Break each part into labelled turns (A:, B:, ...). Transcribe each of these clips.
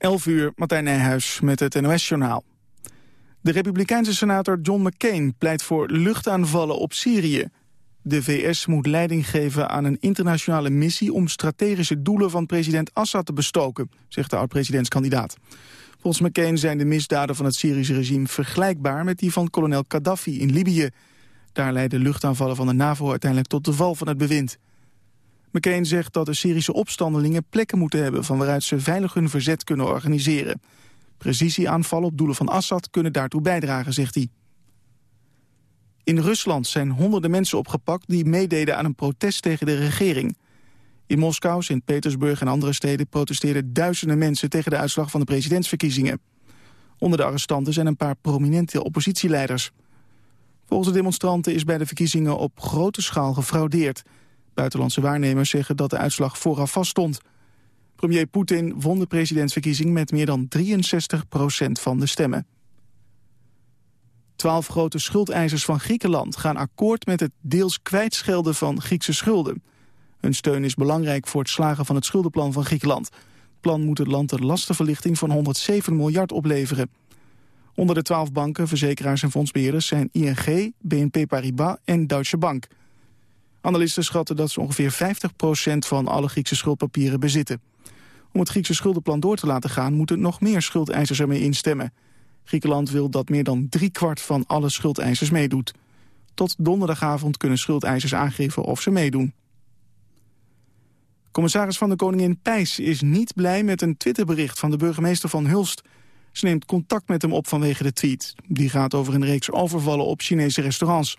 A: 11 uur, Martijn Nijhuis met het NOS-journaal. De republikeinse senator John McCain pleit voor luchtaanvallen op Syrië. De VS moet leiding geven aan een internationale missie... om strategische doelen van president Assad te bestoken, zegt de oud-presidentskandidaat. Volgens McCain zijn de misdaden van het Syrische regime vergelijkbaar... met die van kolonel Gaddafi in Libië. Daar leidden luchtaanvallen van de NAVO uiteindelijk tot de val van het bewind. McCain zegt dat de Syrische opstandelingen plekken moeten hebben... van waaruit ze veilig hun verzet kunnen organiseren. Precisieaanvallen op doelen van Assad kunnen daartoe bijdragen, zegt hij. In Rusland zijn honderden mensen opgepakt die meededen aan een protest tegen de regering. In Moskou, Sint-Petersburg en andere steden protesteerden duizenden mensen tegen de uitslag van de presidentsverkiezingen. Onder de arrestanten zijn een paar prominente oppositieleiders. Volgens de demonstranten is bij de verkiezingen op grote schaal gefraudeerd. Buitenlandse waarnemers zeggen dat de uitslag vooraf vaststond. Premier Poetin won de presidentsverkiezing met meer dan 63 procent van de stemmen. Twaalf grote schuldeisers van Griekenland gaan akkoord met het deels kwijtschelden van Griekse schulden. Hun steun is belangrijk voor het slagen van het schuldenplan van Griekenland. Het plan moet het land een lastenverlichting van 107 miljard opleveren. Onder de twaalf banken, verzekeraars en fondsbeheerders zijn ING, BNP Paribas en Deutsche Bank. Analisten schatten dat ze ongeveer 50% van alle Griekse schuldpapieren bezitten. Om het Griekse schuldenplan door te laten gaan... moeten nog meer schuldeisers ermee instemmen. Griekenland wil dat meer dan driekwart van alle schuldeisers meedoet. Tot donderdagavond kunnen schuldeisers aangeven of ze meedoen. Commissaris van de Koningin Pijs is niet blij met een Twitterbericht van de burgemeester van Hulst. Ze neemt contact met hem op vanwege de tweet. Die gaat over een reeks overvallen op Chinese restaurants.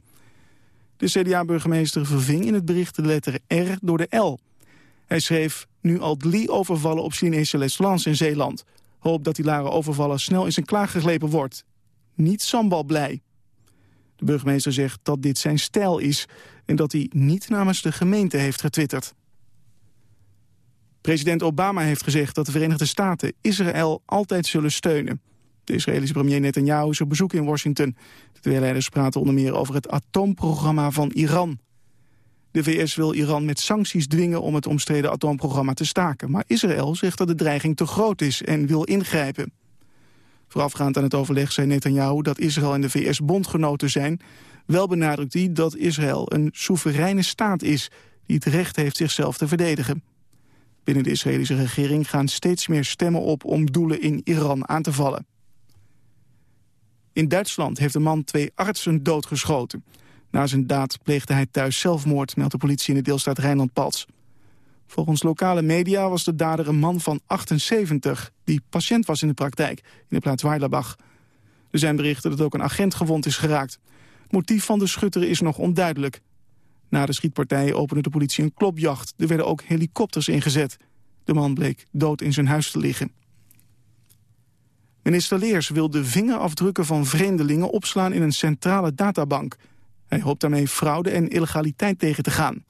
A: De CDA-burgemeester verving in het bericht de letter R door de L. Hij schreef nu al drie overvallen op Chinese restaurants in Zeeland. Hoop dat die lare overvallen snel in zijn klaar wordt. Niet sambal blij. De burgemeester zegt dat dit zijn stijl is... en dat hij niet namens de gemeente heeft getwitterd. President Obama heeft gezegd dat de Verenigde Staten Israël altijd zullen steunen. De Israëlische premier Netanyahu is op bezoek in Washington. De twee leiders praten onder meer over het atoomprogramma van Iran. De VS wil Iran met sancties dwingen om het omstreden atoomprogramma te staken. Maar Israël zegt dat de dreiging te groot is en wil ingrijpen. Voorafgaand aan het overleg zei Netanyahu dat Israël en de VS bondgenoten zijn. Wel benadrukt hij dat Israël een soevereine staat is... die het recht heeft zichzelf te verdedigen. Binnen de Israëlische regering gaan steeds meer stemmen op... om doelen in Iran aan te vallen. In Duitsland heeft een man twee artsen doodgeschoten. Na zijn daad pleegde hij thuis zelfmoord, meldt de politie in de deelstaat Rijnland-Palts. Volgens lokale media was de dader een man van 78... die patiënt was in de praktijk, in de plaats Weilerbach. Er zijn berichten dat ook een agent gewond is geraakt. Motief van de schutter is nog onduidelijk. Na de schietpartij opende de politie een klopjacht. Er werden ook helikopters ingezet. De man bleek dood in zijn huis te liggen. Minister Leers wil de vingerafdrukken van vreemdelingen opslaan in een centrale databank. Hij hoopt daarmee fraude en illegaliteit tegen te gaan.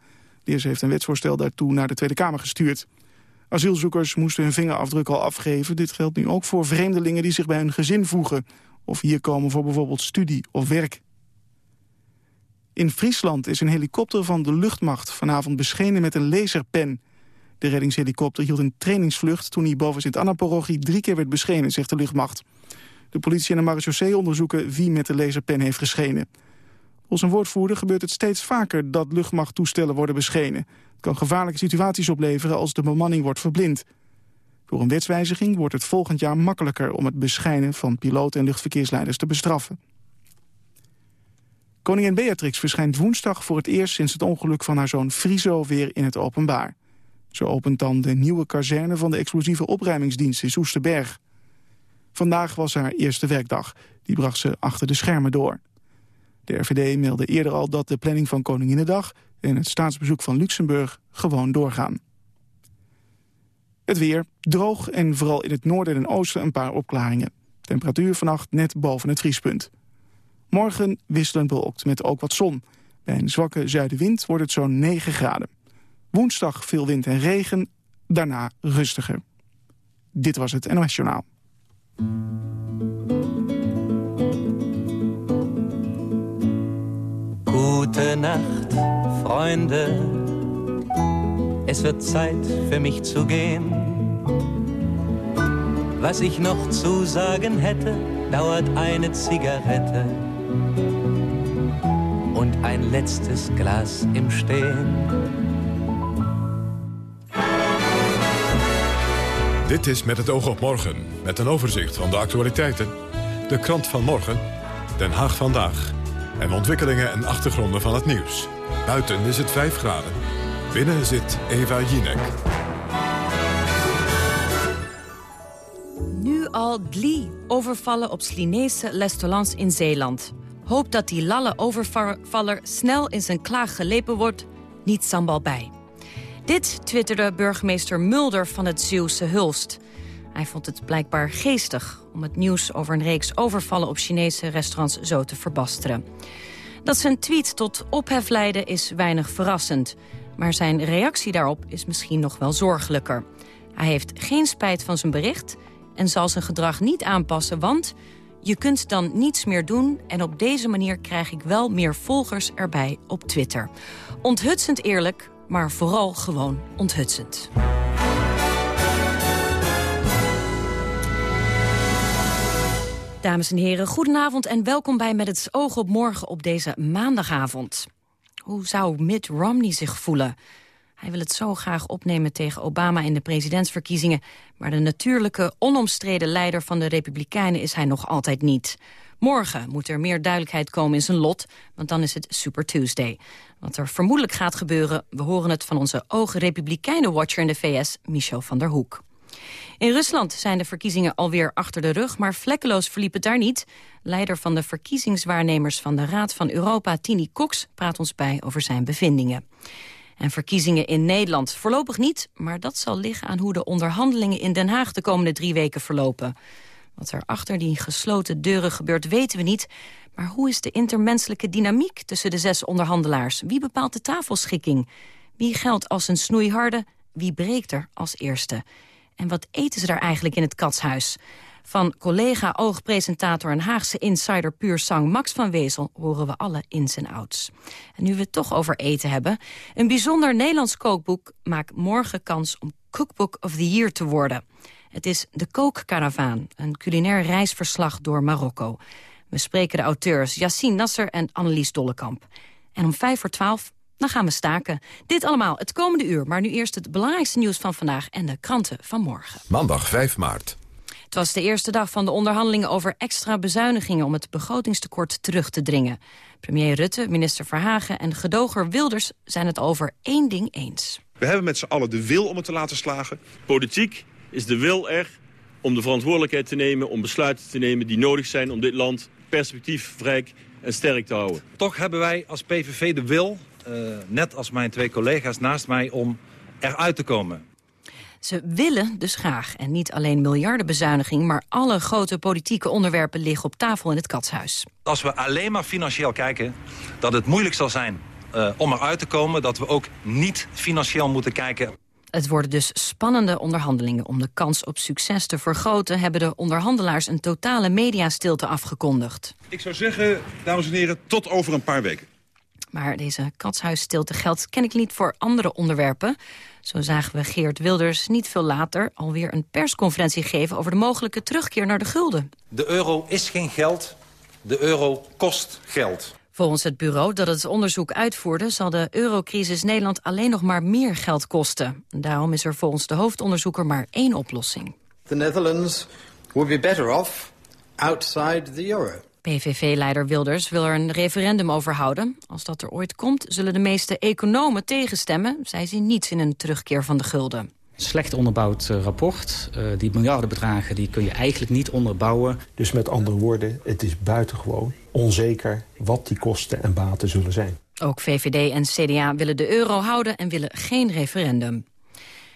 A: Leers heeft een wetsvoorstel daartoe naar de Tweede Kamer gestuurd. Asielzoekers moesten hun vingerafdruk al afgeven. Dit geldt nu ook voor vreemdelingen die zich bij hun gezin voegen... of hier komen voor bijvoorbeeld studie of werk. In Friesland is een helikopter van de luchtmacht vanavond beschenen met een laserpen. De reddingshelikopter hield een trainingsvlucht toen hij boven Sint-Anna-parochie drie keer werd beschenen, zegt de luchtmacht. De politie en de marechaussee onderzoeken wie met de laserpen heeft geschenen. Volgens een woordvoerder gebeurt het steeds vaker dat luchtmachttoestellen worden beschenen. Het kan gevaarlijke situaties opleveren als de bemanning wordt verblind. Door een wetswijziging wordt het volgend jaar makkelijker om het beschijnen van piloten en luchtverkeersleiders te bestraffen. Koningin Beatrix verschijnt woensdag voor het eerst sinds het ongeluk van haar zoon Friso weer in het openbaar. Ze opent dan de nieuwe kazerne van de explosieve opruimingsdienst in Soesterberg. Vandaag was haar eerste werkdag. Die bracht ze achter de schermen door. De RVD meldde eerder al dat de planning van Koninginnedag... en het staatsbezoek van Luxemburg gewoon doorgaan. Het weer, droog en vooral in het noorden en oosten een paar opklaringen. Temperatuur vannacht net boven het vriespunt. Morgen wisselend bewolkt met ook wat zon. Bij een zwakke zuidenwind wordt het zo'n 9 graden. Woensdag veel wind en regen, daarna rustiger. Dit was het NOS Journaal.
B: Gute Nacht, Freunde. Es wird Zeit für mich zu gehen. Was ich noch zu sagen hätte, dauert eine Zigarette und ein letztes Glas im Stehen.
C: Dit is Met het oog op morgen, met een overzicht van de actualiteiten. De krant van morgen, Den Haag vandaag. En ontwikkelingen en achtergronden van het nieuws. Buiten is het 5 graden. Binnen zit Eva Jinek.
D: Nu al drie overvallen op Slinese restaurants in Zeeland. Hoop dat die lalle overvaller snel in zijn klaag gelepen wordt. Niet sambal bij. Dit twitterde burgemeester Mulder van het Zeeuwse Hulst. Hij vond het blijkbaar geestig om het nieuws over een reeks overvallen op Chinese restaurants zo te verbasteren. Dat zijn tweet tot ophef leidde is weinig verrassend. Maar zijn reactie daarop is misschien nog wel zorgelijker. Hij heeft geen spijt van zijn bericht en zal zijn gedrag niet aanpassen... want je kunt dan niets meer doen en op deze manier krijg ik wel meer volgers erbij op Twitter. Onthutsend eerlijk, maar vooral gewoon onthutsend. Dames en heren, goedenavond en welkom bij Met het oog op morgen op deze maandagavond. Hoe zou Mitt Romney zich voelen? Hij wil het zo graag opnemen tegen Obama in de presidentsverkiezingen... maar de natuurlijke, onomstreden leider van de Republikeinen is hij nog altijd niet. Morgen moet er meer duidelijkheid komen in zijn lot, want dan is het Super Tuesday. Wat er vermoedelijk gaat gebeuren, we horen het van onze ogen-republikeinen-watcher in de VS, Michel van der Hoek. In Rusland zijn de verkiezingen alweer achter de rug, maar vlekkeloos verliep het daar niet. Leider van de verkiezingswaarnemers van de Raad van Europa, Tini Cox, praat ons bij over zijn bevindingen. En verkiezingen in Nederland voorlopig niet, maar dat zal liggen aan hoe de onderhandelingen in Den Haag de komende drie weken verlopen. Wat er achter die gesloten deuren gebeurt weten we niet, maar hoe is de intermenselijke dynamiek tussen de zes onderhandelaars? Wie bepaalt de tafelschikking? Wie geldt als een snoeiharde? Wie breekt er als eerste? En wat eten ze daar eigenlijk in het katshuis? Van collega oogpresentator en Haagse insider puur sang Max van Wezel horen we alle ins en outs. En nu we het toch over eten hebben, een bijzonder Nederlands kookboek maakt morgen kans om Cookbook of the Year te worden. Het is De Kookkaravaan, een culinair reisverslag door Marokko. We spreken de auteurs Yassine Nasser en Annelies Dollekamp. En om vijf voor twaalf dan gaan we staken. Dit allemaal het komende uur, maar nu eerst het belangrijkste nieuws van vandaag en de kranten van morgen.
C: Maandag 5 maart.
D: Het was de eerste dag van de onderhandelingen over extra bezuinigingen om het begrotingstekort terug te dringen. Premier Rutte, minister Verhagen en gedoger Wilders zijn het over één ding eens.
E: We hebben met z'n allen de wil om het te laten slagen.
F: Politiek is de wil er om de verantwoordelijkheid te nemen, om besluiten te nemen die nodig zijn om dit land perspectiefvrij en sterk te houden.
G: Toch hebben wij als PVV de wil, uh, net als mijn twee collega's naast mij, om eruit te komen.
D: Ze willen dus graag. En niet alleen miljardenbezuiniging... maar alle grote politieke onderwerpen liggen op tafel in het katshuis.
G: Als we alleen maar financieel kijken... dat het moeilijk zal zijn uh, om eruit te komen... dat we ook niet financieel moeten kijken...
D: Het worden dus spannende onderhandelingen. Om de kans op succes te vergroten... hebben de onderhandelaars een totale mediastilte afgekondigd.
E: Ik zou zeggen, dames en heren, tot over een paar weken.
D: Maar deze katshuisstilte geldt ken ik niet voor andere onderwerpen. Zo zagen we Geert Wilders niet veel later alweer een persconferentie geven... over de mogelijke terugkeer naar de gulden.
G: De euro is geen geld, de euro kost geld.
D: Volgens het bureau dat het onderzoek uitvoerde... zal de eurocrisis Nederland alleen nog maar meer geld kosten. Daarom is er volgens de hoofdonderzoeker maar één oplossing.
H: The Netherlands would be better off outside the euro.
D: PVV-leider Wilders wil er een referendum over houden. Als dat er ooit komt, zullen de meeste economen tegenstemmen. Zij zien niets in een terugkeer van de gulden.
I: Slecht onderbouwd uh, rapport. Uh, die miljardenbedragen die kun je eigenlijk niet onderbouwen.
J: Dus met andere woorden, het is buitengewoon onzeker wat die kosten en baten zullen zijn.
D: Ook VVD en CDA willen de euro houden en willen geen referendum.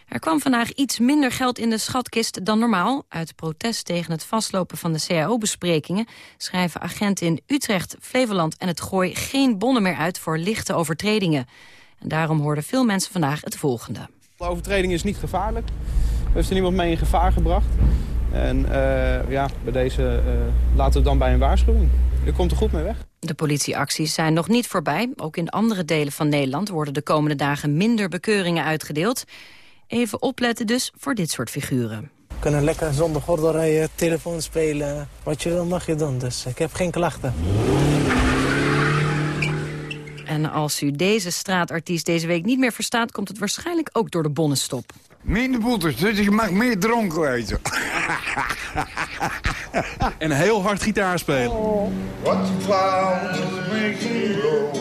D: Er kwam vandaag iets minder geld in de schatkist dan normaal. Uit protest tegen het vastlopen van de CAO-besprekingen... schrijven agenten in Utrecht, Flevoland en het Gooi... geen bonnen meer uit voor lichte overtredingen. En daarom hoorden veel mensen vandaag het volgende.
K: De overtreding is niet gevaarlijk. Heeft er niemand mee in gevaar gebracht. En uh, ja, bij deze uh, laten we dan bij een waarschuwing. U komt er goed mee weg.
D: De politieacties zijn nog niet voorbij. Ook in andere delen van Nederland worden de komende dagen minder bekeuringen uitgedeeld. Even opletten dus voor dit soort figuren.
L: kunnen lekker zonder gordel rijden, telefoon spelen. Wat je wil mag je doen, dus ik heb geen klachten.
D: En als u deze straatartiest deze week niet meer verstaat... komt het waarschijnlijk ook door de bonnenstop.
M: Minder boetes, dus je mag meer dronken eten.
N: en heel hard gitaar spelen.
M: What the clouds make me go.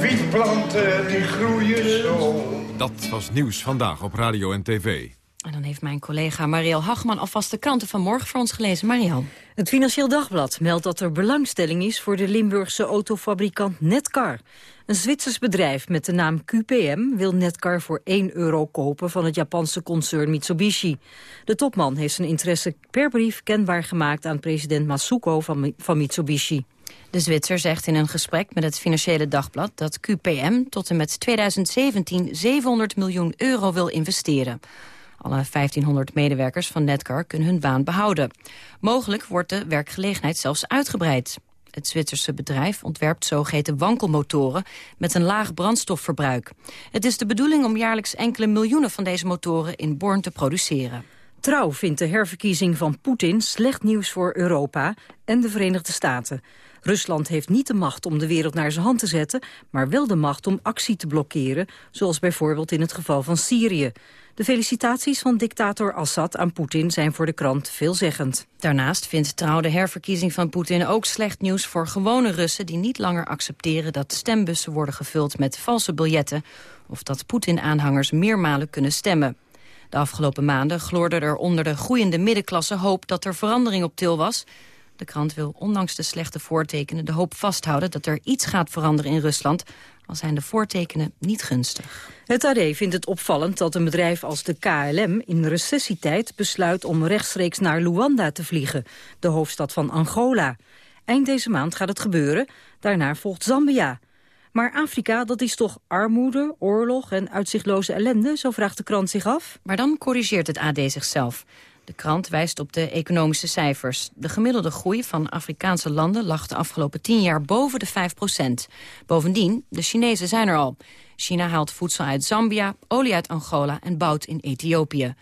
M: Wietplanten die groeien zo.
C: Dat was nieuws vandaag op radio en tv.
D: En dan heeft mijn collega Marielle Hagman alvast de kranten van morgen voor ons gelezen. Marielle.
O: Het Financieel Dagblad meldt dat er belangstelling is voor de Limburgse autofabrikant Netcar. Een Zwitsers bedrijf met de naam QPM wil Netcar voor 1 euro kopen van het Japanse concern Mitsubishi. De topman heeft zijn interesse per brief kenbaar gemaakt aan president Masuko van, van Mitsubishi.
D: De Zwitser zegt in een gesprek met het Financiële Dagblad dat QPM tot en met 2017 700 miljoen euro wil investeren. Alle 1500 medewerkers van Netcar kunnen hun baan behouden. Mogelijk wordt de werkgelegenheid zelfs uitgebreid. Het Zwitserse bedrijf ontwerpt zogeheten wankelmotoren met een laag brandstofverbruik. Het is de bedoeling om jaarlijks enkele miljoenen van deze motoren in Born te produceren.
O: Trouw vindt de herverkiezing van Poetin slecht nieuws voor Europa en de Verenigde Staten. Rusland heeft niet de macht om de wereld naar zijn hand te zetten... maar wel de macht om actie te blokkeren, zoals bijvoorbeeld in het geval van Syrië. De felicitaties van dictator Assad aan Poetin zijn voor de krant veelzeggend.
D: Daarnaast vindt Trouw de herverkiezing van Poetin ook slecht nieuws voor gewone Russen... die niet langer accepteren dat stembussen worden gevuld met valse biljetten... of dat Poetin-aanhangers meermalen kunnen stemmen. De afgelopen maanden gloorde er onder de groeiende middenklasse hoop dat er verandering op til was... De krant wil ondanks de slechte voortekenen de hoop vasthouden dat er iets gaat veranderen in Rusland, al zijn de voortekenen niet gunstig.
O: Het AD vindt het opvallend dat een bedrijf als de KLM in recessietijd besluit om rechtstreeks naar Luanda te vliegen, de hoofdstad van Angola. Eind deze maand gaat het gebeuren, daarna volgt Zambia. Maar Afrika, dat is toch armoede, oorlog en uitzichtloze ellende, zo vraagt de krant zich af?
D: Maar dan corrigeert het AD zichzelf. De krant wijst op de economische cijfers. De gemiddelde groei van Afrikaanse landen lag de afgelopen tien jaar boven de 5 procent. Bovendien, de Chinezen zijn er al. China haalt voedsel uit Zambia, olie uit Angola en bouwt in Ethiopië.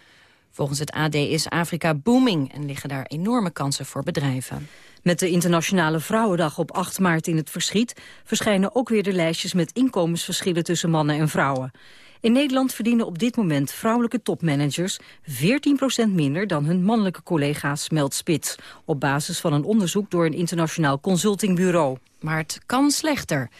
D: Volgens het AD is Afrika booming en liggen daar enorme kansen voor bedrijven.
O: Met de Internationale Vrouwendag op 8 maart in het verschiet... verschijnen ook weer de lijstjes met inkomensverschillen tussen mannen en vrouwen. In Nederland verdienen op dit moment vrouwelijke topmanagers 14% minder dan hun mannelijke collega's, meldt Spits. Op basis van een onderzoek door een internationaal consultingbureau.
D: Maar het kan slechter.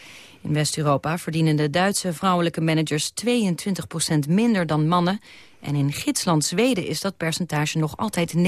D: In West-Europa verdienen de Duitse vrouwelijke managers 22% minder dan mannen. En in gidsland Zweden is dat percentage nog altijd 19%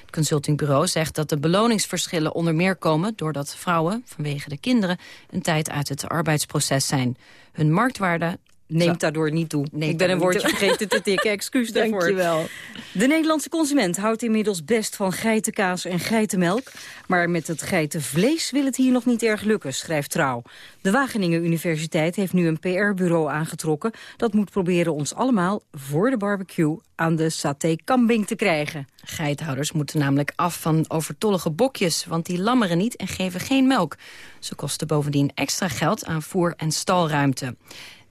D: Het consultingbureau zegt dat de beloningsverschillen onder meer komen... doordat vrouwen, vanwege de kinderen, een tijd uit het arbeidsproces zijn. Hun marktwaarde
O: neemt daardoor niet toe. ik ben een woordje vergeten te tikken, excuus daarvoor.
D: Dankjewel.
O: De Nederlandse consument houdt inmiddels best van geitenkaas en geitenmelk. Maar met het geitenvlees wil het hier nog niet erg lukken, schrijft Trouw. De Wageningen Universiteit heeft nu een PR-bureau aangetrokken... dat moet proberen ons allemaal voor de barbecue aan de saté kambing te krijgen.
D: Geithouders moeten namelijk af van overtollige bokjes... want die lammeren niet en geven geen melk. Ze kosten bovendien extra geld aan voer- en stalruimte.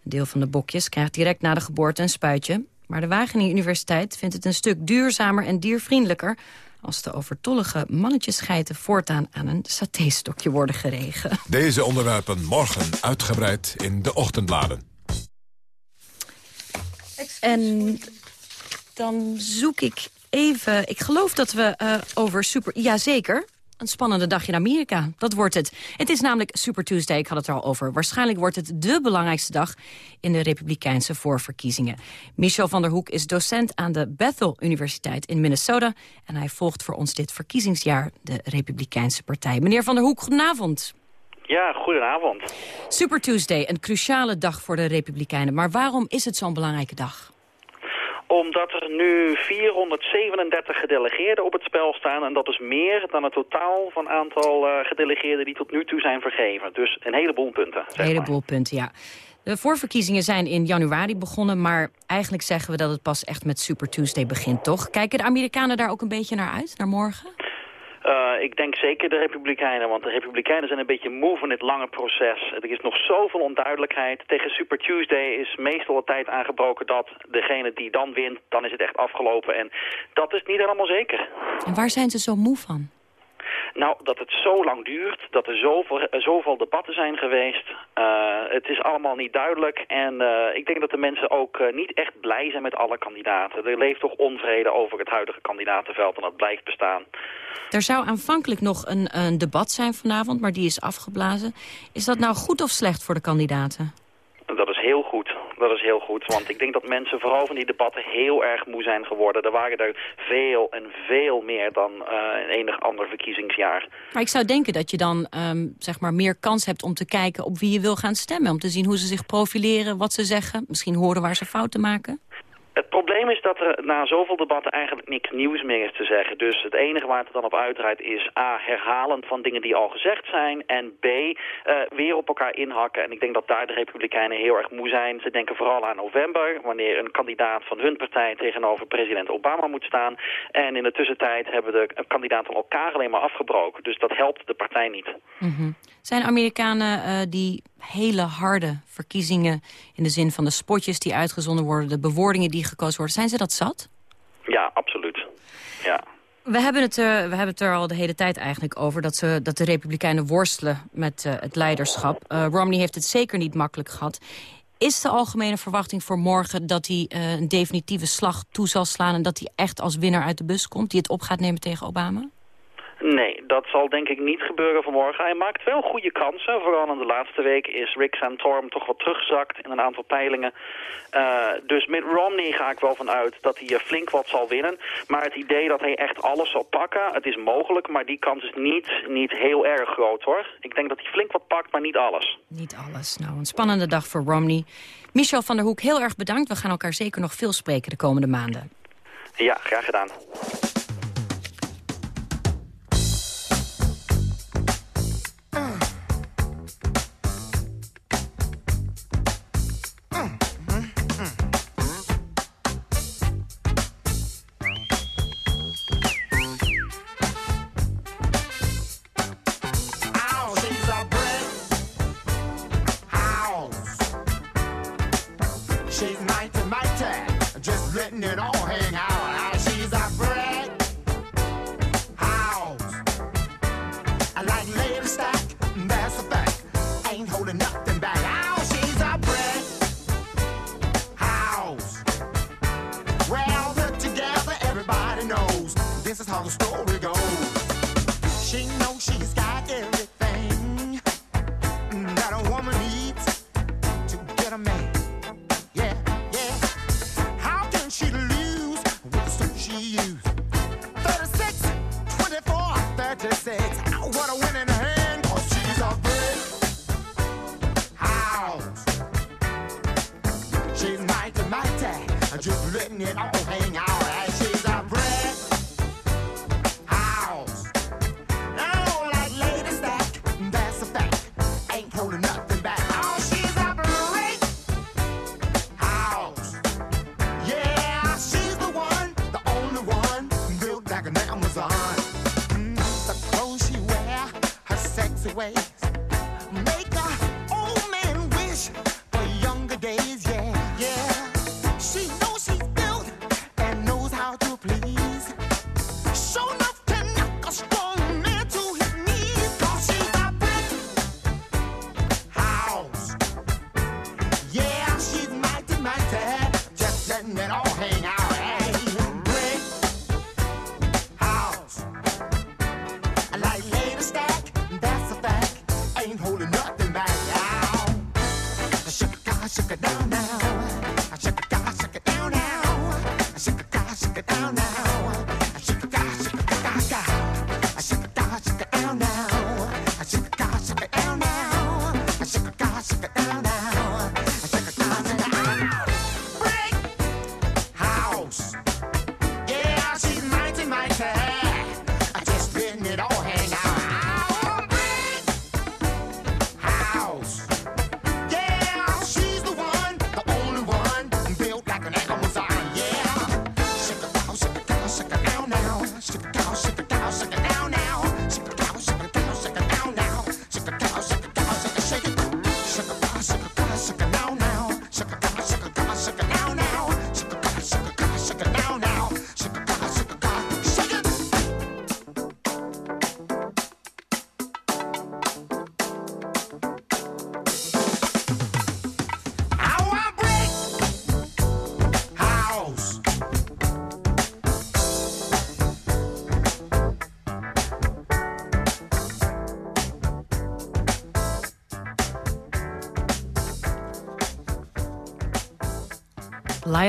D: Een deel van de bokjes krijgt direct na de geboorte een spuitje. Maar de Wageningen Universiteit vindt het een stuk duurzamer en diervriendelijker... als de overtollige mannetjesgeiten voortaan aan een satéstokje worden geregen.
C: Deze onderwerpen morgen uitgebreid in de ochtendbladen.
D: En dan zoek ik even... Ik geloof dat we uh, over super... Jazeker, een spannende dag in Amerika. Dat wordt het. Het is namelijk Super Tuesday, ik had het er al over. Waarschijnlijk wordt het de belangrijkste dag in de Republikeinse voorverkiezingen. Michel van der Hoek is docent aan de Bethel Universiteit in Minnesota... en hij volgt voor ons dit verkiezingsjaar de Republikeinse Partij. Meneer van der Hoek, goedenavond.
P: Ja, goedenavond.
D: Super Tuesday, een cruciale dag voor de Republikeinen. Maar waarom is het zo'n belangrijke dag?
P: Omdat er nu 437 gedelegeerden op het spel staan. En dat is meer dan het totaal van aantal uh, gedelegeerden die tot nu toe zijn vergeven. Dus een heleboel punten.
D: Een heleboel punten, ja. De voorverkiezingen zijn in januari begonnen, maar eigenlijk zeggen we dat het pas echt met Super Tuesday begint, toch? Kijken de Amerikanen daar ook een beetje naar uit, naar morgen?
P: Uh, ik denk zeker de Republikeinen, want de Republikeinen zijn een beetje moe van dit lange proces. Er is nog zoveel onduidelijkheid. Tegen Super Tuesday is meestal de tijd aangebroken dat degene die dan wint, dan is het echt afgelopen. En dat is niet helemaal zeker.
D: En waar zijn ze zo moe van?
P: Nou, dat het zo lang duurt, dat er zoveel, zoveel debatten zijn geweest. Uh, het is allemaal niet duidelijk. En uh, ik denk dat de mensen ook uh, niet echt blij zijn met alle kandidaten. Er leeft toch onvrede over het huidige kandidatenveld en dat blijft bestaan.
D: Er zou aanvankelijk nog een, een debat zijn vanavond, maar die is afgeblazen. Is dat nou goed of slecht voor de kandidaten?
P: Dat is heel goed. Dat is heel goed, want ik denk dat mensen vooral van die debatten heel erg moe zijn geworden. Er waren er veel en veel meer dan uh, enig ander verkiezingsjaar.
D: Maar ik zou denken dat je dan um, zeg maar meer kans hebt om te kijken op wie je wil gaan stemmen. Om te zien hoe ze zich profileren, wat ze zeggen. Misschien horen waar ze fouten maken.
P: Het probleem is dat er na zoveel debatten eigenlijk niks nieuws meer is te zeggen. Dus het enige waar het dan op uitdraait is A, herhalend van dingen die al gezegd zijn. En B, uh, weer op elkaar inhakken. En ik denk dat daar de Republikeinen heel erg moe zijn. Ze denken vooral aan november, wanneer een kandidaat van hun partij tegenover president Obama moet staan. En in de tussentijd hebben de kandidaten elkaar alleen maar afgebroken. Dus dat helpt de partij niet.
D: -hmm. Zijn Amerikanen uh, die hele harde verkiezingen... in de zin van de spotjes die uitgezonden worden... de bewoordingen die gekozen worden, zijn ze dat zat?
P: Ja, absoluut. Ja.
D: We hebben, het we hebben het er al de hele tijd eigenlijk over... dat, ze, dat de Republikeinen worstelen met uh, het leiderschap. Uh, Romney heeft het zeker niet makkelijk gehad. Is de algemene verwachting voor morgen dat hij uh, een definitieve slag toe zal slaan... en dat hij echt als winnaar uit de bus komt, die het op gaat nemen tegen Obama?
P: Nee, dat zal denk ik niet gebeuren vanmorgen. Hij maakt wel goede kansen. Vooral in de laatste week is Rick Santorum toch wat teruggezakt in een aantal peilingen. Uh, dus met Romney ga ik wel vanuit dat hij flink wat zal winnen. Maar het idee dat hij echt alles zal pakken, het is mogelijk. Maar die kans is niet, niet heel erg groot hoor. Ik denk dat hij flink wat pakt, maar niet alles.
D: Niet alles. Nou, een spannende dag voor Romney. Michel van der Hoek, heel erg bedankt. We gaan elkaar zeker nog veel spreken de komende maanden.
P: Ja, graag gedaan.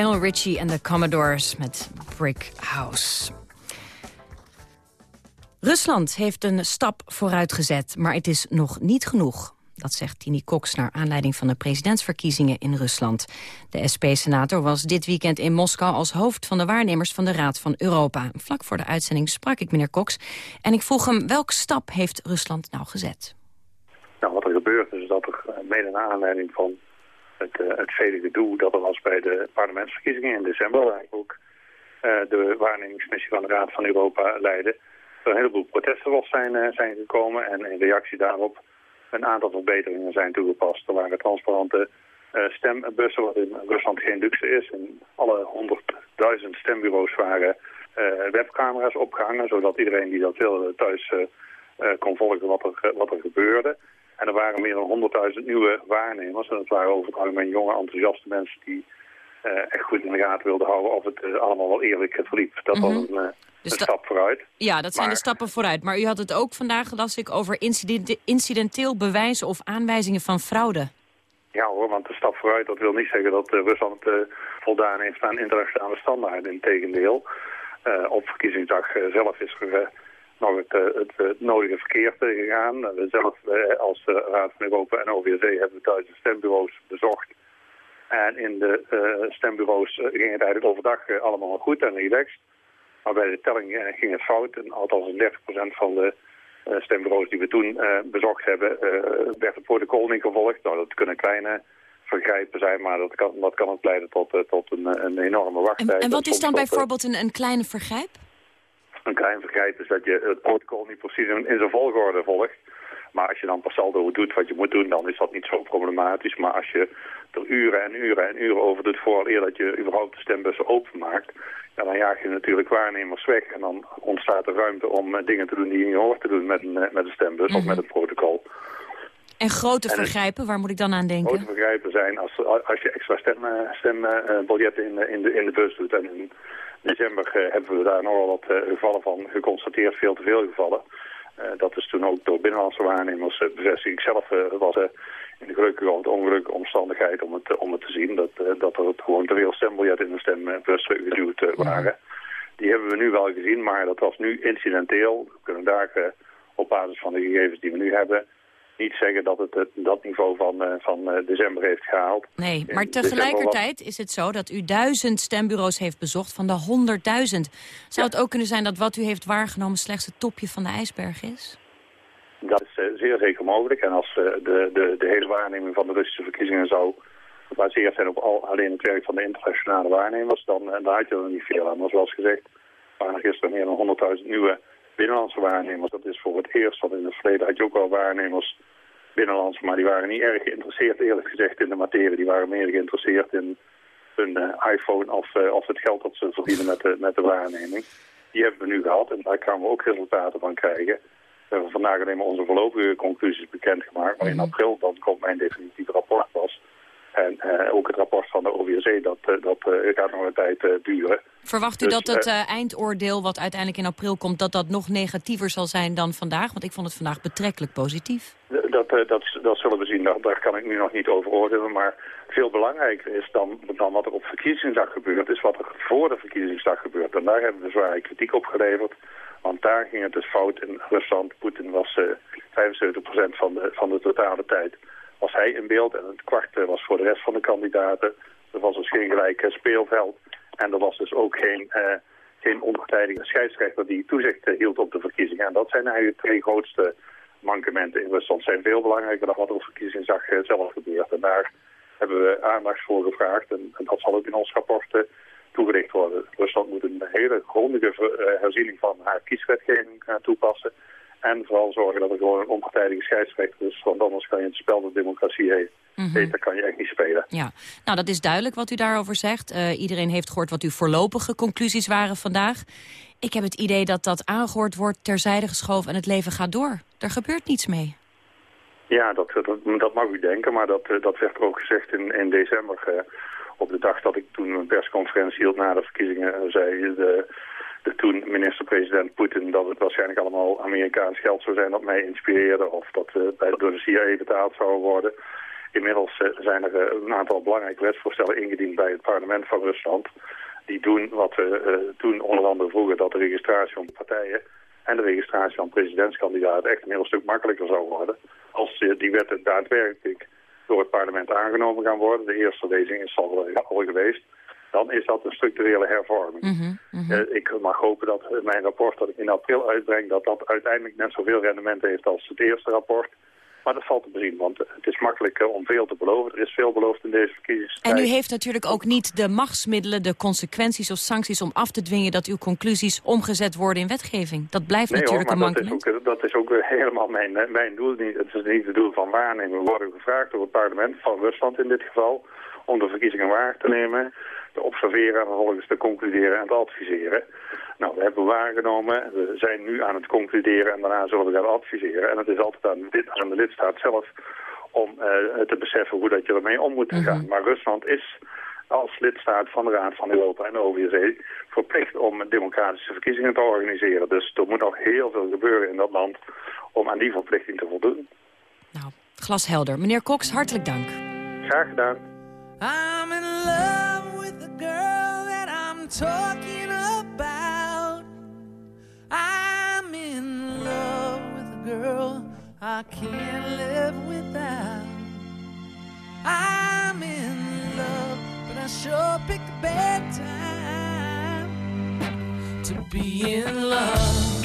D: Richie en de Commodores met Brick House. Rusland heeft een stap vooruit gezet, maar het is nog niet genoeg. Dat zegt Tini Cox naar aanleiding van de presidentsverkiezingen in Rusland. De SP-senator was dit weekend in Moskou als hoofd van de waarnemers van de Raad van Europa. Vlak voor de uitzending sprak ik meneer Cox en ik vroeg hem welke stap heeft Rusland nou gezet?
Q: Nou, wat er gebeurt is dat er eh, mede naar aanleiding van het, uh, het vele gedoe dat er was bij de parlementsverkiezingen in december, waar ook uh, de waarnemingsmissie van de Raad van Europa leidde, er een heleboel protesten los zijn, zijn gekomen en in reactie daarop een aantal verbeteringen zijn toegepast. Er waren transparante stembussen, wat in Rusland geen luxe is. In alle 100.000 stembureaus waren webcamera's opgehangen, zodat iedereen die dat wilde thuis kon volgen wat er, wat er gebeurde. En er waren meer dan 100.000 nieuwe waarnemers. En dat waren over het algemeen jonge, enthousiaste mensen die echt goed in de gaten wilden houden of het allemaal wel eerlijk verliep. Dat was
D: Mhm.
Q: een, een stap vooruit.
D: Ja, dat zijn
Q: Maar-
D: de stappen vooruit. Maar u had het ook vandaag, las ik, over incident, incidenteel bewijzen of aanwijzingen van fraude.
Q: Ja hoor, want de stap vooruit, dat wil niet zeggen dat eh, Rusland eh, voldaan heeft aan internationale standaarden. Integendeel, Eh op verkiezingsdag eh, zelf is er eh, nog het, eh, het, eh, nodige verkeer gegaan. we zelf eh, als Raad van Europa en OVSE hebben we duizend stembureaus bezocht. En in de stembureaus ging het eigenlijk overdag allemaal wel goed en relaxed. Maar bij de telling ging het fout. En althans in 30% van de stembureaus die we toen bezocht hebben, werd het protocol niet gevolgd. Nou, dat kunnen kleine vergrijpen zijn, maar dat kan, dat kan ook leiden tot, tot een, een enorme
D: En,
Q: wachttijd.
D: en wat is dan bijvoorbeeld een, een kleine vergrijp?
Q: Een klein vergrijp is dat je het protocol niet precies in, in zijn volgorde volgt. Maar als je dan per saldo doet wat je moet doen, dan is dat niet zo problematisch. Maar als je er uren en uren en uren over doet voor eer dat je überhaupt de stembussen openmaakt, ja, dan jaag je natuurlijk waarnemers weg. En dan ontstaat er ruimte om eh, dingen te doen die je niet hoort te doen met een, eh, met een stembus of met het protocol.
D: En grote
Q: En
D: vergrijpen, waar moet ik dan aan denken?
Q: Grote vergrijpen zijn als, als je extra stembiljetten stem, eh, biljetten in, de- in, de, in de bus doet. En in december eh, hebben we daar nogal wat eh, gevallen van geconstateerd, veel te veel gevallen. Eh, dat is toen ook door binnenlandse waarnemers bevestigd. Ik zelf was in de gelukkige of de ongelukkige omstandigheid om het, om het te zien. Dat, dat er gewoon te veel stembiljetten in de stembus geduwd waren. Die hebben we nu wel gezien, maar dat was nu incidenteel. We kunnen daar op basis van de gegevens die we nu hebben niet zeggen dat het dat niveau van, eh, van eh, december heeft gehaald.
D: Nee, maar tegelijkertijd is het zo dat u duizend stembureaus heeft bezocht van de honderdduizend. Zou het ook kunnen zijn dat wat u heeft waargenomen slechts het topje van de ijsberg is?
Q: Dat is eh, zeer zeker mogelijk. En als de, de, de hele waarneming van de Russische verkiezingen zou gebaseerd zijn op al, alleen het werk van de internationale waarnemers, dan, dan had je er niet veel aan. Maar zoals gezegd waren er gisteren meer dan 100.000 nieuwe binnenlandse waarnemers. Dat is voor het eerst, want in het verleden had je ook wel waarnemers binnenlands, maar die waren niet erg geïnteresseerd eerlijk gezegd in de materie. Die waren meer geïnteresseerd in hun eh, iPhone of, eh, of het geld dat ze verdienen met de, met de waarneming. Die hebben we nu gehad en daar gaan we ook resultaten van krijgen. We hebben vandaag alleen maar onze voorlopige conclusies bekendgemaakt. Maar in april dan komt mijn definitieve rapport pas. En eh, ook het rapport van de OVSE, dat, eh, dat eh, gaat nog een tijd duren.
D: Verwacht u
Q: Dus,
D: dat het eindoordeel wat uiteindelijk in april komt... dat dat nog negatiever zal zijn dan vandaag? Want ik vond het vandaag betrekkelijk positief.
Q: Dat, dat, dat zullen we zien, daar, daar kan ik nu nog niet over oordelen. Maar veel belangrijker is dan, dan wat er op verkiezingsdag gebeurt, is wat er voor de verkiezingsdag gebeurt. En daar hebben we zware kritiek op geleverd. Want daar ging het dus fout in Rusland. Poetin was eh 75% van de, van de totale tijd was hij in beeld. En het kwart eh, was voor de rest van de kandidaten. Er was dus geen gelijk speelveld. En er was dus ook geen, eh, geen onpartijdige scheidsrechter die toezicht eh, hield op de verkiezingen. En dat zijn eigenlijk de twee grootste mankementen in Rusland. zijn veel belangrijker dan wat er op verkiezingsdag zelf gebeurt. En daar hebben we aandacht voor gevraagd. En, en dat zal ook in ons rapport toegelicht worden. Rusland moet een hele grondige herziening van haar kieswetgeving toepassen. En vooral zorgen dat er gewoon een onpartijdige scheidsrechter is. Want anders kan je het spel dat democratie heeft.
D: Mhm.
Q: Beter kan je echt niet spelen.
D: Ja, nou dat is duidelijk wat u daarover zegt. Eh, iedereen heeft gehoord wat uw voorlopige conclusies waren vandaag. Ik heb het idee dat dat aangehoord wordt, terzijde geschoven en het leven gaat door. Er gebeurt niets mee.
Q: Ja, dat, dat, dat mag u denken, maar dat, eh, dat werd ook gezegd in, in december. eh, op de dag dat ik toen een persconferentie hield na de verkiezingen, zei de, de toen minister-president Poetin dat het waarschijnlijk allemaal Amerikaans geld zou zijn dat mij inspireerde of dat eh, bij, door de CIA betaald zou worden. Inmiddels zijn er een aantal belangrijke wetsvoorstellen ingediend bij het parlement van Rusland. Die doen wat we toen onder andere vroegen dat de registratie van partijen en de registratie van presidentskandidaten echt een heel stuk makkelijker zou worden. Als die wetten daadwerkelijk door het parlement aangenomen gaan worden. De eerste lezing is al, al geweest dan is dat een structurele hervorming.
D: Mhm, mhm.
Q: Eh, ik mag hopen dat mijn rapport dat ik in april uitbreng... dat dat uiteindelijk net zoveel rendement heeft als het eerste rapport. Maar dat valt te bezien, want het is makkelijk eh, om veel te beloven. Er is veel beloofd in deze verkiezingstijd.
D: En u heeft natuurlijk ook niet de machtsmiddelen, de consequenties of sancties... om af te dwingen dat uw conclusies omgezet worden in wetgeving. Dat blijft
Q: nee,
D: natuurlijk
Q: hoor,
D: een
Q: mankement. Dat is ook, dat is ook helemaal mijn, mijn doel. Het is niet het doel van waarnemen. We worden gevraagd door het parlement van Rusland in dit geval... om de verkiezingen waar te nemen te observeren en vervolgens te concluderen en te adviseren. Nou, we hebben waargenomen, we zijn nu aan het concluderen en daarna zullen we gaan adviseren. En het is altijd aan, dit, aan de lidstaat zelf om uh, te beseffen hoe dat je ermee om moet gaan. Maar Rusland is als lidstaat van de Raad van Europa en de OVSE verplicht om democratische verkiezingen te organiseren. Dus er moet nog heel veel gebeuren in dat land om aan die verplichting te voldoen.
D: Nou, glashelder. Meneer Cox, hartelijk dank.
Q: Graag gedaan.
R: I'm in love girl that I'm talking about. I'm in love with a girl I can't live without. I'm in love, but I sure picked a bad time to be in love.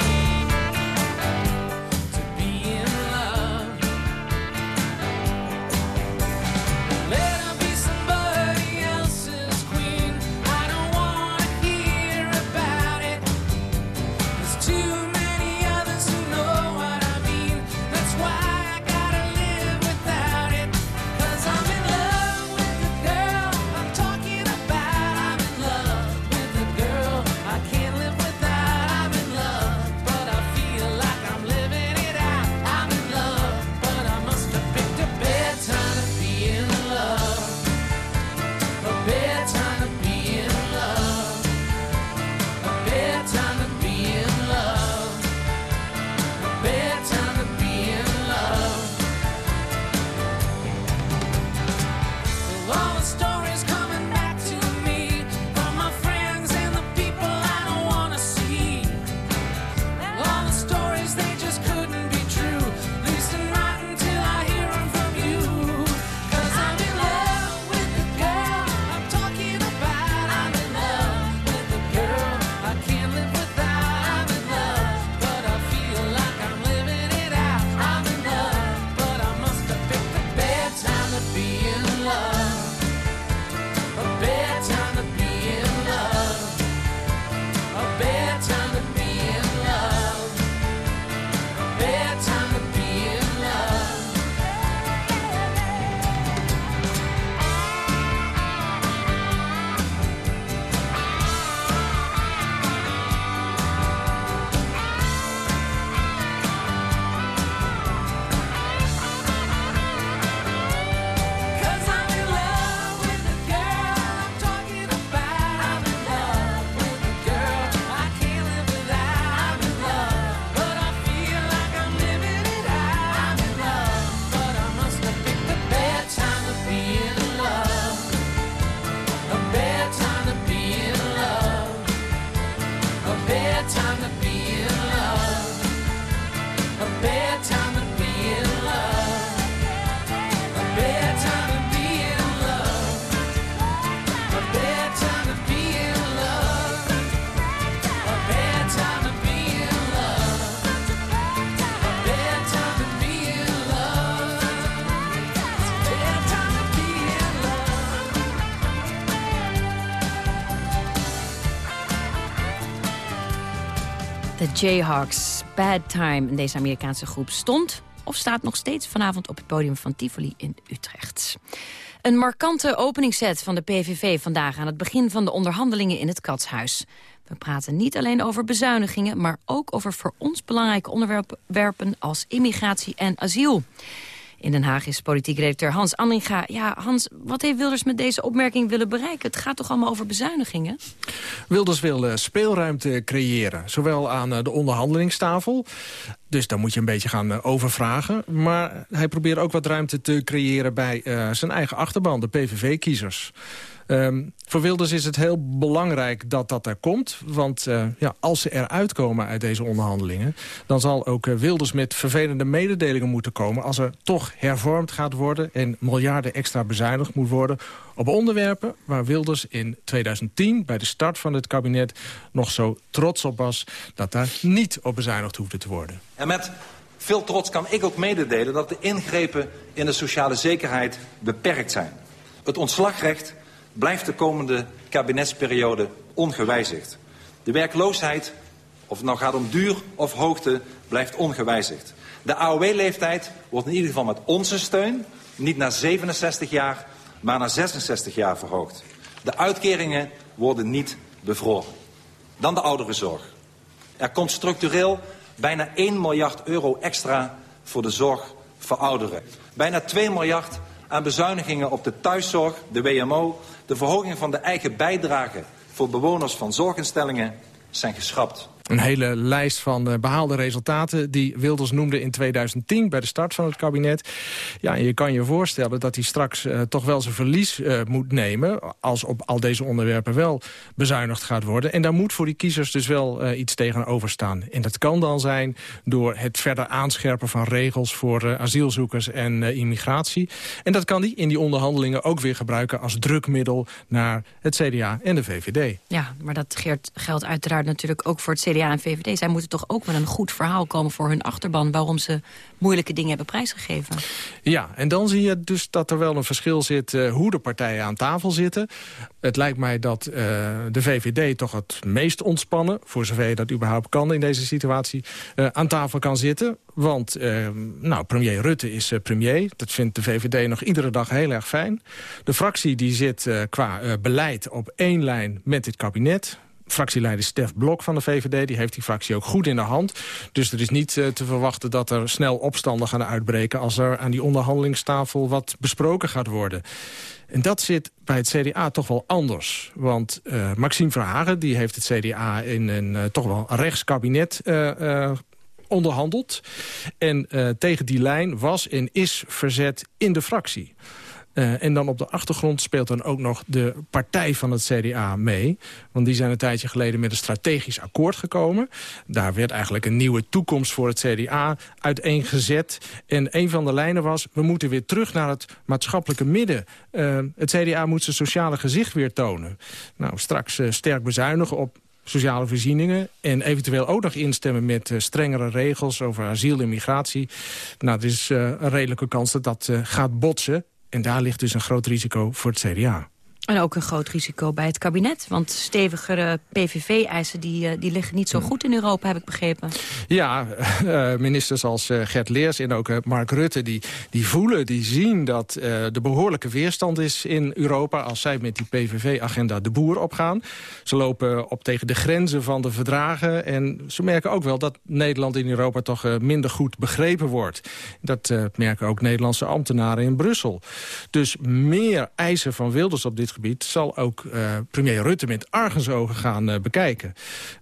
D: Jayhawks, Bad Time. deze Amerikaanse groep stond of staat nog steeds vanavond op het podium van Tivoli in Utrecht. Een markante openingsset van de PVV vandaag aan het begin van de onderhandelingen in het Katshuis. We praten niet alleen over bezuinigingen, maar ook over voor ons belangrijke onderwerpen als immigratie en asiel. In Den Haag is politiek redacteur Hans Anninga. Ja, Hans, wat heeft Wilders met deze opmerking willen bereiken? Het gaat toch allemaal over bezuinigingen?
S: Wilders wil uh, speelruimte creëren. Zowel aan uh, de onderhandelingstafel... Dus daar moet je een beetje gaan uh, overvragen. Maar hij probeert ook wat ruimte te creëren bij zijn eigen achterban, de PVV-kiezers. Um, voor Wilders is het heel belangrijk dat dat er komt. Want uh, ja, als ze eruit komen uit deze onderhandelingen... dan zal ook uh, Wilders met vervelende mededelingen moeten komen... als er toch hervormd gaat worden... en miljarden extra bezuinigd moet worden... op onderwerpen waar Wilders in 2010... bij de start van het kabinet nog zo trots op was... dat daar niet op bezuinigd hoefde te worden.
G: En met veel trots kan ik ook mededelen... dat de ingrepen in de sociale zekerheid beperkt zijn. Het ontslagrecht blijft de komende kabinetsperiode ongewijzigd. De werkloosheid, of het nou gaat om duur of hoogte, blijft ongewijzigd. De AOW-leeftijd wordt in ieder geval met onze steun niet naar 67 jaar, maar naar 66 jaar verhoogd. De uitkeringen worden niet bevroren. Dan de ouderenzorg. Er komt structureel bijna 1 miljard euro extra voor de zorg voor ouderen. Bijna 2 miljard aan bezuinigingen op de thuiszorg, de WMO de verhoging van de eigen bijdrage voor bewoners van zorginstellingen zijn geschrapt.
S: Een hele lijst van uh, behaalde resultaten die Wilders noemde in 2010 bij de start van het kabinet. Ja, en je kan je voorstellen dat hij straks uh, toch wel zijn verlies uh, moet nemen als op al deze onderwerpen wel bezuinigd gaat worden. En daar moet voor die kiezers dus wel iets tegenover staan. En dat kan dan zijn door het verder aanscherpen van regels voor asielzoekers en immigratie. En dat kan hij in die onderhandelingen ook weer gebruiken als drukmiddel naar het CDA en de VVD.
D: Ja, maar dat geldt uiteraard natuurlijk ook voor het CDA CDA en VVD... zij moeten toch ook met een goed verhaal komen voor hun achterban... waarom ze moeilijke dingen hebben prijsgegeven.
S: Ja, en dan zie je dus dat er wel een verschil zit... Uh, hoe de partijen aan tafel zitten. Het lijkt mij dat uh, de VVD toch het meest ontspannen... voor zover je dat überhaupt kan in deze situatie... Uh, aan tafel kan zitten. Want nou, premier Rutte is premier. Dat vindt de VVD nog iedere dag heel erg fijn. De fractie die zit qua beleid op één lijn met dit kabinet fractieleider Stef Blok van de VVD. Die heeft die fractie ook goed in de hand. Dus er is niet uh, te verwachten dat er snel opstanden gaan uitbreken... als er aan die onderhandelingstafel wat besproken gaat worden. En dat zit bij het CDA toch wel anders. Want uh, Maxime Verhagen die heeft het CDA in een uh, toch wel rechtskabinet onderhandeld. En tegen die lijn was en is verzet in de fractie. Uh, en dan op de achtergrond speelt dan ook nog de partij van het CDA mee. Want die zijn een tijdje geleden met een strategisch akkoord gekomen. Daar werd eigenlijk een nieuwe toekomst voor het CDA uiteengezet. En een van de lijnen was, we moeten weer terug naar het maatschappelijke midden. Uh, het CDA moet zijn sociale gezicht weer tonen. Nou, straks uh, sterk bezuinigen op sociale voorzieningen... en eventueel ook nog instemmen met strengere regels over asiel en migratie. Nou, er is een redelijke kans dat dat gaat botsen. En daar ligt dus een groot risico voor het CDA.
D: En ook een groot risico bij het kabinet. Want stevigere PVV-eisen die, eh, die liggen niet zo goed in Europa, heb ik begrepen.
S: Ja, uh, ministers als uh, Gert Leers en ook Mark Rutte... Die, die voelen, die zien dat uh, er behoorlijke weerstand is in Europa... als zij met die PVV-agenda de boer opgaan. Ze lopen op tegen de grenzen van de verdragen. En ze merken ook wel dat Nederland in Europa toch minder goed begrepen wordt. Dat merken ook Nederlandse ambtenaren in Brussel. Dus meer eisen van Wilders op dit gebied... zal ook uh, premier Rutte met argusogen gaan uh, bekijken.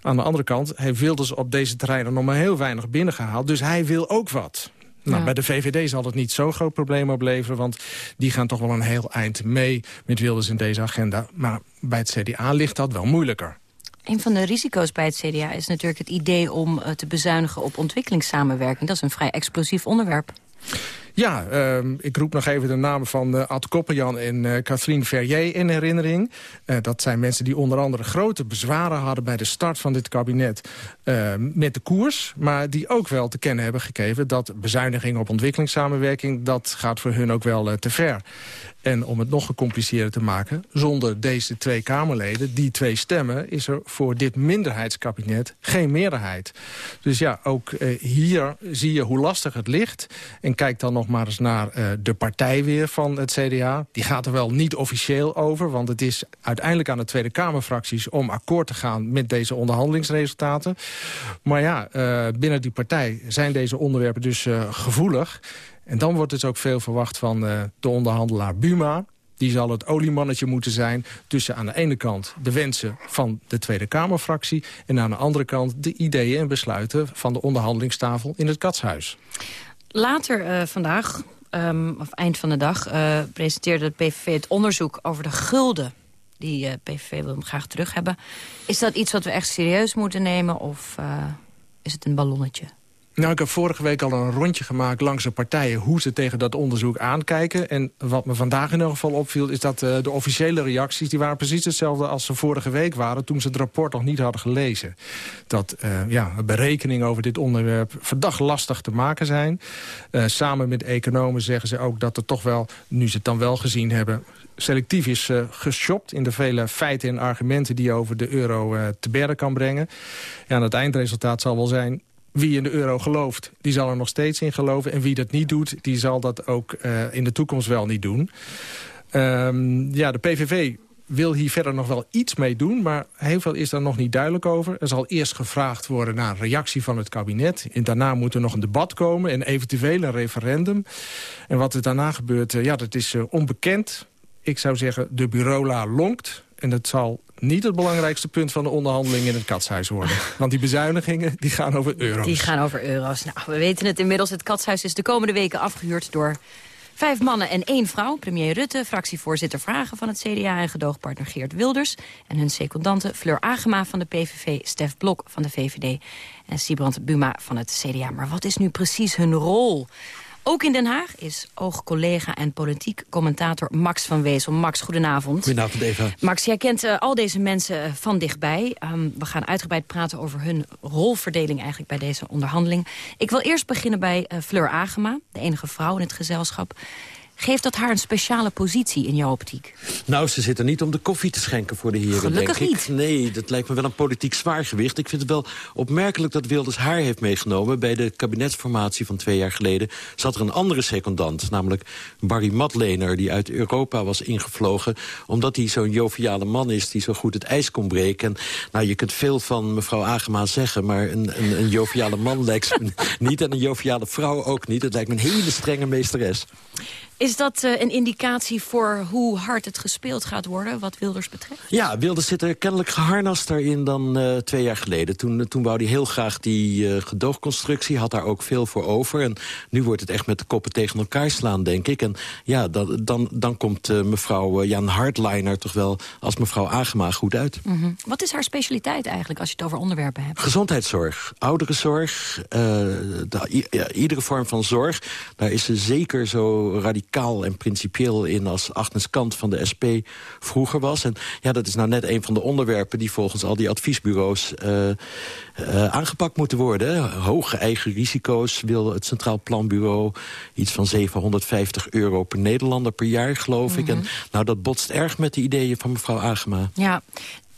S: Aan de andere kant heeft Wilders op deze terreinen nog maar heel weinig binnengehaald. Dus hij wil ook wat. Nou, ja. Bij de VVD zal het niet zo'n groot probleem opleveren... want die gaan toch wel een heel eind mee met Wilders in deze agenda. Maar bij het CDA ligt dat wel moeilijker.
D: Een van de risico's bij het CDA is natuurlijk het idee om uh, te bezuinigen op ontwikkelingssamenwerking. Dat is een vrij explosief onderwerp.
S: Ja, uh, ik roep nog even de namen van uh, Ad Koppenjan en uh, Catherine Verrier in herinnering. Uh, dat zijn mensen die onder andere grote bezwaren hadden... bij de start van dit kabinet met de koers. Maar die ook wel te kennen hebben gegeven... dat bezuiniging op ontwikkelingssamenwerking... dat gaat voor hun ook wel te ver. En om het nog gecompliceerder te maken... zonder deze twee Kamerleden, die twee stemmen... is er voor dit minderheidskabinet geen meerderheid. Dus ja, ook uh, hier zie je hoe lastig het ligt. En kijk dan nog maar eens naar uh, de partij weer van het CDA. Die gaat er wel niet officieel over... want het is uiteindelijk aan de Tweede Kamerfracties... om akkoord te gaan met deze onderhandelingsresultaten. Maar ja, uh, binnen die partij zijn deze onderwerpen dus gevoelig... En dan wordt dus ook veel verwacht van de onderhandelaar Buma. Die zal het oliemannetje moeten zijn tussen aan de ene kant de wensen van de Tweede Kamerfractie... en aan de andere kant de ideeën en besluiten van de onderhandelingstafel in het Katshuis.
D: Later vandaag, um, of eind van de dag, presenteerde het PVV het onderzoek over de gulden die uh, PVV wil hem graag terug hebben. Is dat iets wat we echt serieus moeten nemen of is het een ballonnetje?
S: Nou, ik heb vorige week al een rondje gemaakt langs de partijen... hoe ze tegen dat onderzoek aankijken. En wat me vandaag in ieder geval opviel... is dat uh, de officiële reacties die waren precies hetzelfde als ze vorige week waren... toen ze het rapport nog niet hadden gelezen. Dat uh, ja, berekeningen over dit onderwerp verdacht lastig te maken zijn. Uh, samen met economen zeggen ze ook dat er toch wel... nu ze het dan wel gezien hebben selectief is geshopt in de vele feiten en argumenten die je over de euro te berden kan brengen. Ja, en het eindresultaat zal wel zijn wie in de euro gelooft, die zal er nog steeds in geloven. En wie dat niet doet, die zal dat ook uh, in de toekomst wel niet doen. Um, ja, de PVV wil hier verder nog wel iets mee doen, maar heel veel is daar nog niet duidelijk over. Er zal eerst gevraagd worden naar een reactie van het kabinet. En daarna moet er nog een debat komen en eventueel een referendum. En wat er daarna gebeurt, ja, dat is uh, onbekend ik zou zeggen, de bureaula lonkt. En dat zal niet het belangrijkste punt van de onderhandeling in het katshuis worden. Want die bezuinigingen die gaan over euro's.
D: Die gaan over euro's. Nou, we weten het inmiddels. Het katshuis is de komende weken afgehuurd door vijf mannen en één vrouw. Premier Rutte, fractievoorzitter Vragen van het CDA... en gedoogpartner Geert Wilders. En hun secondante Fleur Agema van de PVV... Stef Blok van de VVD en Sibrand Buma van het CDA. Maar wat is nu precies hun rol? Ook in Den Haag is oogcollega en politiek commentator Max van Wezel. Max, goedenavond.
T: Goedenavond, Eva.
D: Max, jij kent uh, al deze mensen uh, van dichtbij. Um, we gaan uitgebreid praten over hun rolverdeling eigenlijk bij deze onderhandeling. Ik wil eerst beginnen bij uh, Fleur Agema, de enige vrouw in het gezelschap. Geeft dat haar een speciale positie in jouw optiek?
T: Nou, ze zit er niet om de koffie te schenken voor de heren,
D: Gelukkig
T: denk
D: ik.
T: niet. Nee, dat lijkt me wel een politiek zwaargewicht. Ik vind het wel opmerkelijk dat Wilders haar heeft meegenomen. Bij de kabinetsformatie van twee jaar geleden zat er een andere secondant. Namelijk Barry Matlener, die uit Europa was ingevlogen. Omdat hij zo'n joviale man is die zo goed het ijs kon breken. En, nou, je kunt veel van mevrouw Agema zeggen... maar een, een, een joviale man lijkt ze niet en een joviale vrouw ook niet. Het lijkt me een hele strenge meesteres.
D: Is dat uh, een indicatie voor hoe hard het gespeeld gaat worden, wat Wilders betreft?
T: Ja, Wilders zit er kennelijk geharnaster in dan uh, twee jaar geleden. Toen, toen wou hij heel graag die uh, gedoogconstructie, had daar ook veel voor over. En nu wordt het echt met de koppen tegen elkaar slaan, denk ik. En ja, dan, dan, dan komt mevrouw Jan Hardliner toch wel als mevrouw Agema goed uit.
D: Mm -hmm. Wat is haar specialiteit eigenlijk, als je het over onderwerpen hebt?
T: Gezondheidszorg, ouderenzorg, de, ja, iedere vorm van zorg. Daar is ze zeker zo radicaal en principieel in als Agnes Kant van de SP vroeger was. En ja, dat is nou net een van de onderwerpen die volgens al die adviesbureaus uh, uh, aangepakt moeten worden. Hoge eigen risico's wil het Centraal Planbureau iets van 750 euro per Nederlander per jaar, geloof mm -hmm. ik. En nou, dat botst erg met de ideeën van mevrouw Agema.
D: Ja,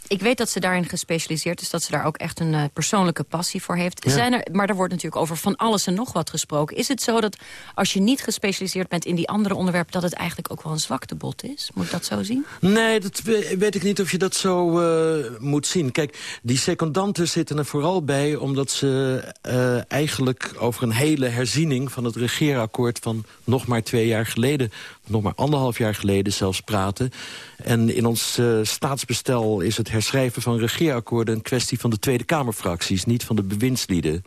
D: ik weet dat ze daarin gespecialiseerd is. Dat ze daar ook echt een uh, persoonlijke passie voor heeft. Ja. Zijn er, maar er wordt natuurlijk over van alles en nog wat gesproken. Is het zo dat als je niet gespecialiseerd bent in die andere onderwerpen... dat het eigenlijk ook wel een zwaktebod is? Moet ik dat zo zien?
T: Nee, dat weet ik niet of je dat zo uh, moet zien. Kijk, die secondanten zitten er vooral bij... omdat ze uh, eigenlijk over een hele herziening van het regeerakkoord... van nog maar twee jaar geleden nog maar anderhalf jaar geleden zelfs praten. En in ons uh, staatsbestel is het herschrijven van regeerakkoorden... een kwestie van de Tweede Kamerfracties, niet van de bewindslieden.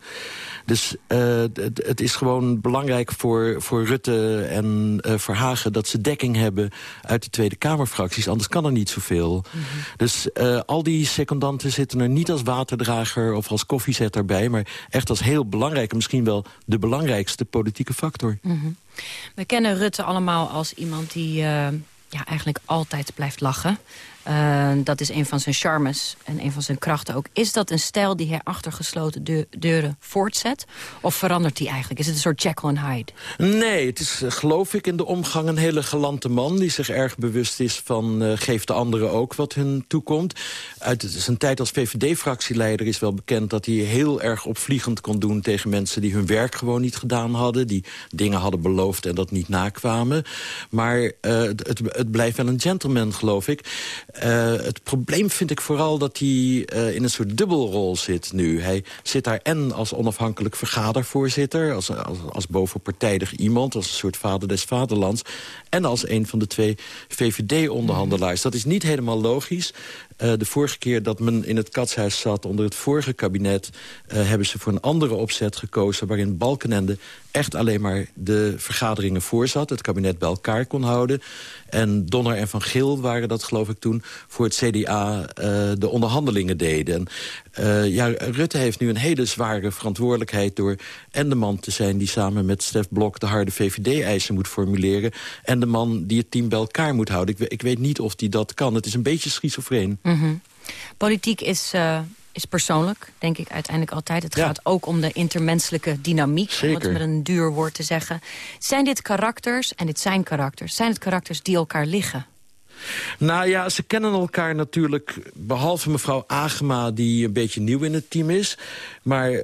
T: Dus uh, het, het, is gewoon belangrijk voor, voor Rutte en uh, Verhagen... dat ze dekking hebben uit de Tweede Kamerfracties. Anders kan er niet zoveel. Mm -hmm. Dus uh, al die secondanten zitten er niet als waterdrager... of als koffiezetter bij, maar echt als heel belangrijke... misschien wel de belangrijkste politieke factor.
D: Mm -hmm. We kennen Rutte allemaal als iemand die ja, eigenlijk altijd blijft lachen. Uh, dat is een van zijn charmes en een van zijn krachten ook. Is dat een stijl die hij achter gesloten de deuren voortzet? Of verandert hij eigenlijk? Is het een soort Jekyll and Hyde?
T: Nee, het is geloof ik in de omgang een hele galante man... die zich erg bewust is van uh, geeft de anderen ook wat hun toekomt. Uit zijn tijd als VVD-fractieleider is wel bekend... dat hij heel erg opvliegend kon doen tegen mensen... die hun werk gewoon niet gedaan hadden. Die dingen hadden beloofd en dat niet nakwamen. Maar het, het blijft wel een gentleman, geloof ik. Uh, het probleem vind ik vooral dat hij uh, in een soort dubbelrol zit nu. Hij zit daar en als onafhankelijk vergadervoorzitter... als, als, als bovenpartijdig iemand, als een soort vader des vaderlands... en als een van de twee VVD-onderhandelaars. Dat is niet helemaal logisch. Uh, de vorige keer dat men in het katshuis zat onder het vorige kabinet... Uh, hebben ze voor een andere opzet gekozen... waarin Balkenende echt alleen maar de vergaderingen voorzat. Het kabinet bij elkaar kon houden. En Donner en Van Geel waren dat, geloof ik toen... voor het CDA uh, de onderhandelingen deden. En, ja, Rutte heeft nu een hele zware verantwoordelijkheid... door en de man te zijn die samen met Stef Blok... de harde VVD-eisen moet formuleren... en de man die het team bij elkaar moet houden. Ik, ik weet niet of die dat kan. Het is een beetje schizofreen.
D: Mm -hmm. Politiek is... Uh is persoonlijk, denk ik uiteindelijk altijd. Het ja. gaat ook om de intermenselijke dynamiek,
T: Zeker.
D: om het met een duur woord te zeggen. Zijn dit karakters, en dit zijn karakters, zijn het karakters die elkaar liggen?
T: Nou ja, ze kennen elkaar natuurlijk, behalve mevrouw Agema... die een beetje nieuw in het team is. Maar uh,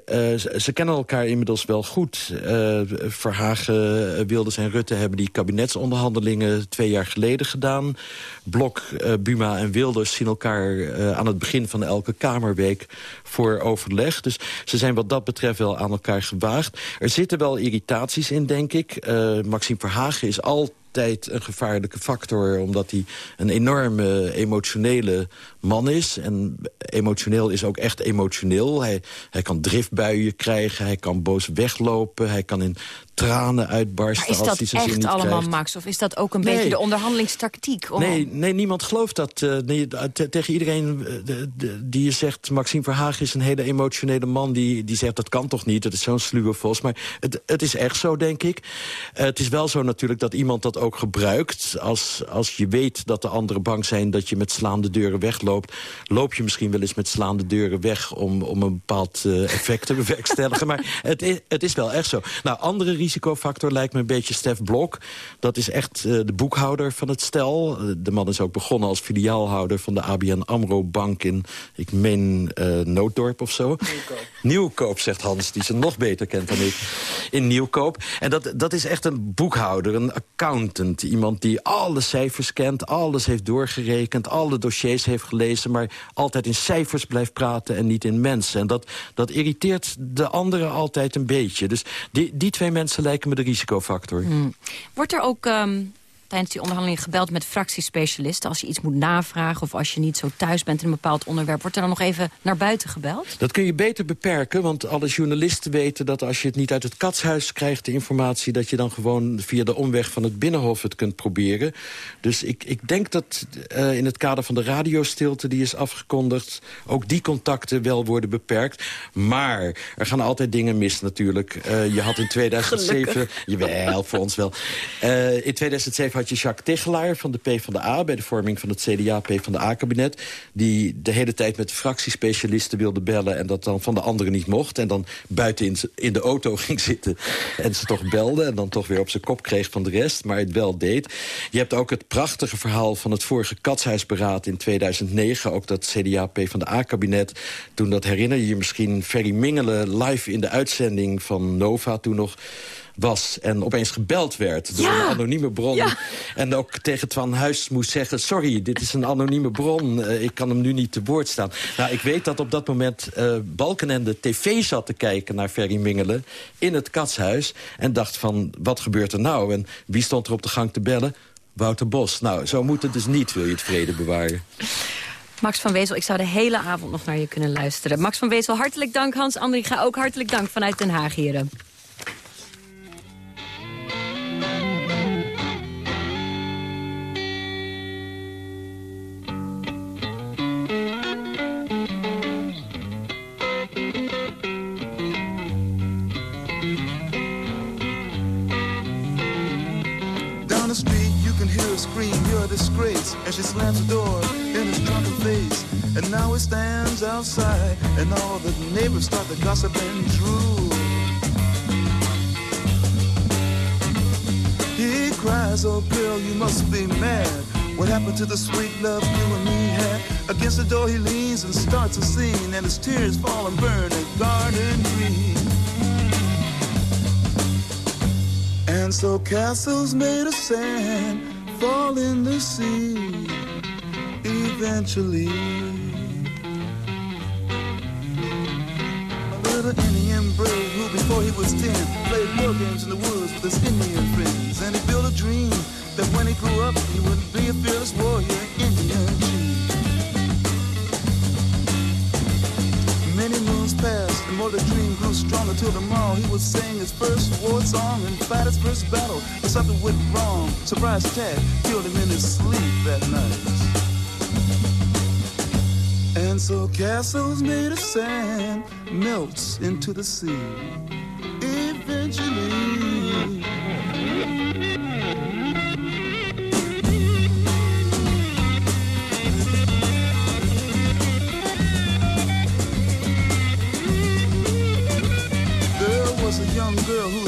T: ze kennen elkaar inmiddels wel goed. Uh, Verhagen, Wilders en Rutte hebben die kabinetsonderhandelingen... twee jaar geleden gedaan. Blok, Buma en Wilders zien elkaar aan het begin van elke Kamerweek... voor overleg. Dus ze zijn wat dat betreft wel aan elkaar gewaagd. Er zitten wel irritaties in, denk ik. Maxime Verhagen is altijd tijd een gevaarlijke factor... omdat hij een enorme emotionele man is. En emotioneel is ook echt emotioneel. Hij, hij kan driftbuien krijgen, hij kan boos weglopen... hij kan in tranen uitbarsten
D: maar is
T: als hij
D: dat
T: zijn zin
D: echt
T: niet
D: allemaal,
T: krijgt.
D: Max? Of is dat ook een
T: Nee.
D: beetje de onderhandelingstactiek? Om...
T: Nee, nee, niemand gelooft dat. Uh, nee, te- tegen iedereen uh, de, de, die je zegt... Maxime Verhagen is een hele emotionele man... die, die zegt dat kan toch niet, dat is zo'n sluwe vos. Maar het, het is echt zo, denk ik. Uh, het is wel zo natuurlijk dat iemand dat ook gebruikt. Als, als je weet dat de anderen bang zijn... dat je met slaande deuren wegloopt... loop je misschien wel eens met slaande deuren weg... om, om een bepaald uh, effect te bewerkstelligen. maar het is, het is wel echt zo. Nou, andere risicofactor lijkt me een beetje Stef Blok. Dat is echt uh, de boekhouder van het stel. Uh, de man is ook begonnen als filiaalhouder van de ABN AMRO Bank in, ik meen, uh, Nooddorp of zo. Nieuwkoop. Nieuwkoop, zegt Hans, die ze nog beter kent dan ik. In Nieuwkoop. En dat, dat is echt een boekhouder, een Iemand die alle cijfers kent, alles heeft doorgerekend... alle dossiers heeft gelezen, maar altijd in cijfers blijft praten... en niet in mensen. En dat, dat irriteert de anderen altijd een beetje. Dus die, die twee mensen lijken me de risicofactor.
D: Hmm. Wordt er ook um, tijdens die onderhandeling gebeld met fractiespecialisten... als je iets moet navragen of als je niet zo thuis bent in een bepaald onderwerp... wordt er dan nog even naar buiten gebeld?
T: Dat kun je beter beperken, want alle journalisten weten... dat als je het niet uit het katshuis krijgt, de informatie... dat je dan gewoon via de omweg van het Binnenhof het kunt proberen. Dus ik, ik denk dat uh, in het kader van de radiostilte die is afgekondigd... ook die contacten wel worden beperkt. Maar er gaan altijd dingen mis natuurlijk. Uh, je had in 2007... Jawel, voor ons wel. Uh, in 2007 had je Jacques Tichelaar van de PvdA... bij de vorming van het CDA-PvdA-kabinet... die de hele tijd met fractiespecialisten wilde bellen... en dat dan van de anderen niet mocht. En dan buiten in, in de auto ging zitten en ze toch belde... en dan toch weer op zijn kop kreeg van de rest, maar het wel deed. Je hebt ook het prachtige verhaal van het vorige katshuisberaad in 2009... ook dat CDA-PvdA-kabinet. Toen dat herinner je je misschien Ferry Mingelen live in de uitzending van Nova toen nog was en opeens gebeld werd door
D: Ja.
T: een anonieme bron.
D: Ja.
T: En ook tegen Twan Huis moest zeggen... sorry, dit is een anonieme bron, uh, ik kan hem nu niet te woord staan. Nou, ik weet dat op dat moment uh, Balkenende tv zat te kijken naar Ferry Mingelen... in het katshuis en dacht van, wat gebeurt er nou? En wie stond er op de gang te bellen? Wouter Bos. Nou, zo moet het dus niet, wil je het vrede bewaren.
D: Max van Wezel, ik zou de hele avond nog naar je kunnen luisteren. Max van Wezel, hartelijk dank. Hans Andringa, ook hartelijk dank vanuit Den Haag, heren.
M: Scream, you're a disgrace. And she slams the door in his drunken face. And now he stands outside, and all the neighbors start to gossip and drool. He cries, oh girl, you must be mad. What happened to the sweet love you and me had? Against the door he leans and starts a scene, and his tears fall and burn a garden green. And so castles made of sand fall in the sea. Eventually. A little Indian brave who before he was ten played war games in the woods with his Indian friends. And he built a dream that when he grew up he would be a fearless warrior, Indian chief. Many moons passed, and more the dream grew stronger till tomorrow he would sing his first war song and fight his first battle. Something went wrong. Surprise attack killed him in his sleep that night. And so castles made of sand melts into the sea.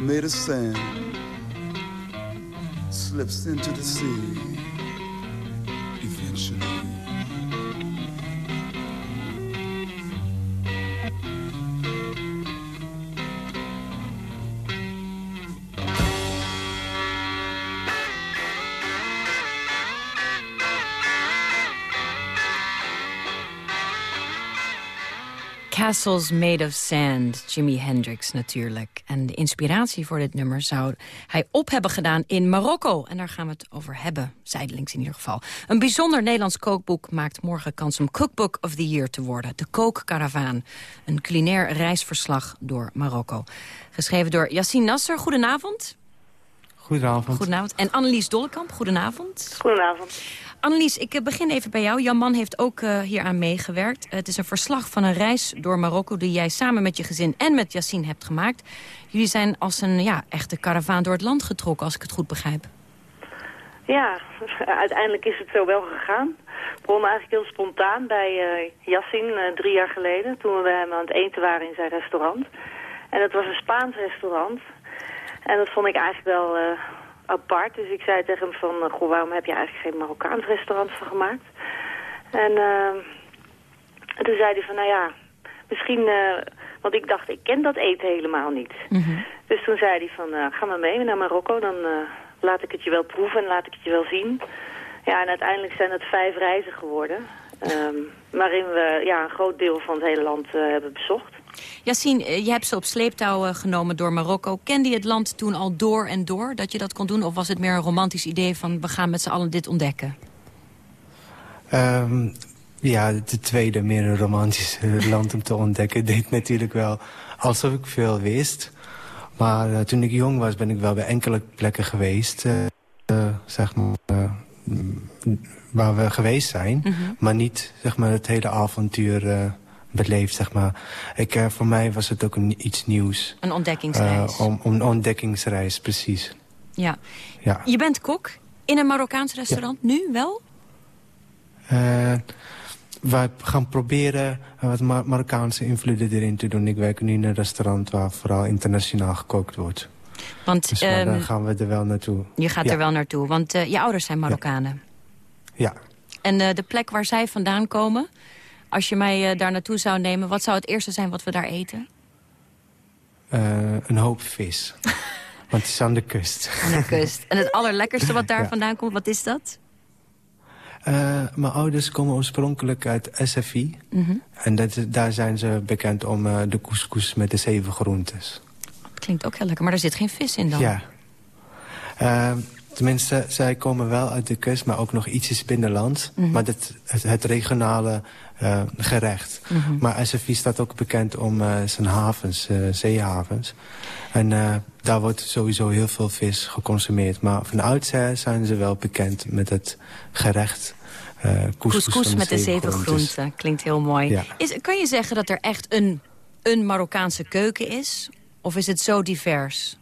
M: made of sand slips into the sea
D: Castles Made of Sand, Jimi Hendrix natuurlijk. En de inspiratie voor dit nummer zou hij op hebben gedaan in Marokko. En daar gaan we het over hebben, zijdelings in ieder geval. Een bijzonder Nederlands kookboek maakt morgen kans om Cookbook of the Year te worden. De Kookkaravaan, een culinair reisverslag door Marokko. Geschreven door Yassine Nasser, goedenavond.
U: Goedenavond.
D: Goedenavond. En Annelies Dollekamp, goedenavond.
V: Goedenavond.
D: Annelies, ik eh, begin even bij jou. Jan Man heeft ook uh, hieraan meegewerkt. Uh, het is een verslag van een reis door Marokko... die jij samen met je gezin en met Yassine hebt gemaakt. Jullie zijn als een ja, echte karavaan door het land getrokken, als ik het goed begrijp.
V: Ja, uiteindelijk is het zo wel gegaan. Het begon eigenlijk heel spontaan bij uh, Yassine drie jaar geleden... toen we bij hem aan het eten waren in zijn restaurant. En het was een Spaans restaurant. En dat vond ik eigenlijk wel apart. Dus ik zei tegen hem van, goh, waarom heb je eigenlijk geen Marokkaans restaurant van gemaakt? En uh, toen zei hij van, nou ja, misschien, uh, want ik dacht, ik ken dat eten helemaal niet. Mm -hmm. Dus toen zei hij van, uh, ga maar mee naar Marokko, dan laat ik het je wel proeven en laat ik het je wel zien. Ja, en uiteindelijk zijn het vijf reizen geworden. Um, waarin we ja, een groot deel van het hele land hebben bezocht.
D: Yassine, je hebt ze op sleeptouw genomen door Marokko. Kende je het land toen al door en door dat je dat kon doen? Of was het meer een romantisch idee van we gaan met z'n allen dit ontdekken?
U: Um, ja, de tweede, meer een romantisch land om te ontdekken. deed natuurlijk wel alsof ik veel wist. Maar uh, toen ik jong was ben ik wel bij enkele plekken geweest. Uh, uh, zeg maar, waar we geweest zijn. Mm -hmm. Maar niet zeg maar, het hele avontuur beleefd, zeg maar. Ik, uh, voor mij was het ook een, iets nieuws.
D: Een ontdekkingsreis.
U: Uh, om, om een ontdekkingsreis, precies.
D: Ja. ja. Je bent kok in een Marokkaans restaurant, ja. nu wel?
U: Uh, we gaan proberen wat Mar Marokkaanse invloeden erin te doen. Ik werk nu in een restaurant waar vooral internationaal gekookt wordt.
D: Want,
U: dus um, dan gaan we er wel naartoe.
D: Je gaat ja. er wel naartoe, want je ouders zijn Marokkanen.
U: Ja.
D: En de plek waar zij vandaan komen... Als je mij uh, daar naartoe zou nemen, wat zou het eerste zijn wat we daar eten?
U: Uh, een hoop vis. Want het is aan de kust.
D: Aan de kust. En het allerlekkerste wat daar ja. vandaan komt, wat is dat?
U: Uh, mijn ouders komen oorspronkelijk uit SFI. Mm -hmm. En dat, daar zijn ze bekend om de couscous met de zeven groentes.
D: Dat klinkt ook heel lekker, maar er zit geen vis in dan?
U: Ja. Tenminste, zij komen wel uit de kust, maar ook nog ietsjes binnenland. Mm -hmm. Maar het, het regionale uh, gerecht. Mm -hmm. Maar SFI staat ook bekend om uh, zijn havens, uh, zeehavens. En daar wordt sowieso heel veel vis geconsumeerd. Maar van oudsher zijn ze wel bekend met het gerecht... couscous,
D: couscous met de zeven groenten. Klinkt heel mooi. Ja. Is, kan je zeggen dat er echt een, een Marokkaanse keuken is? Of is het zo divers?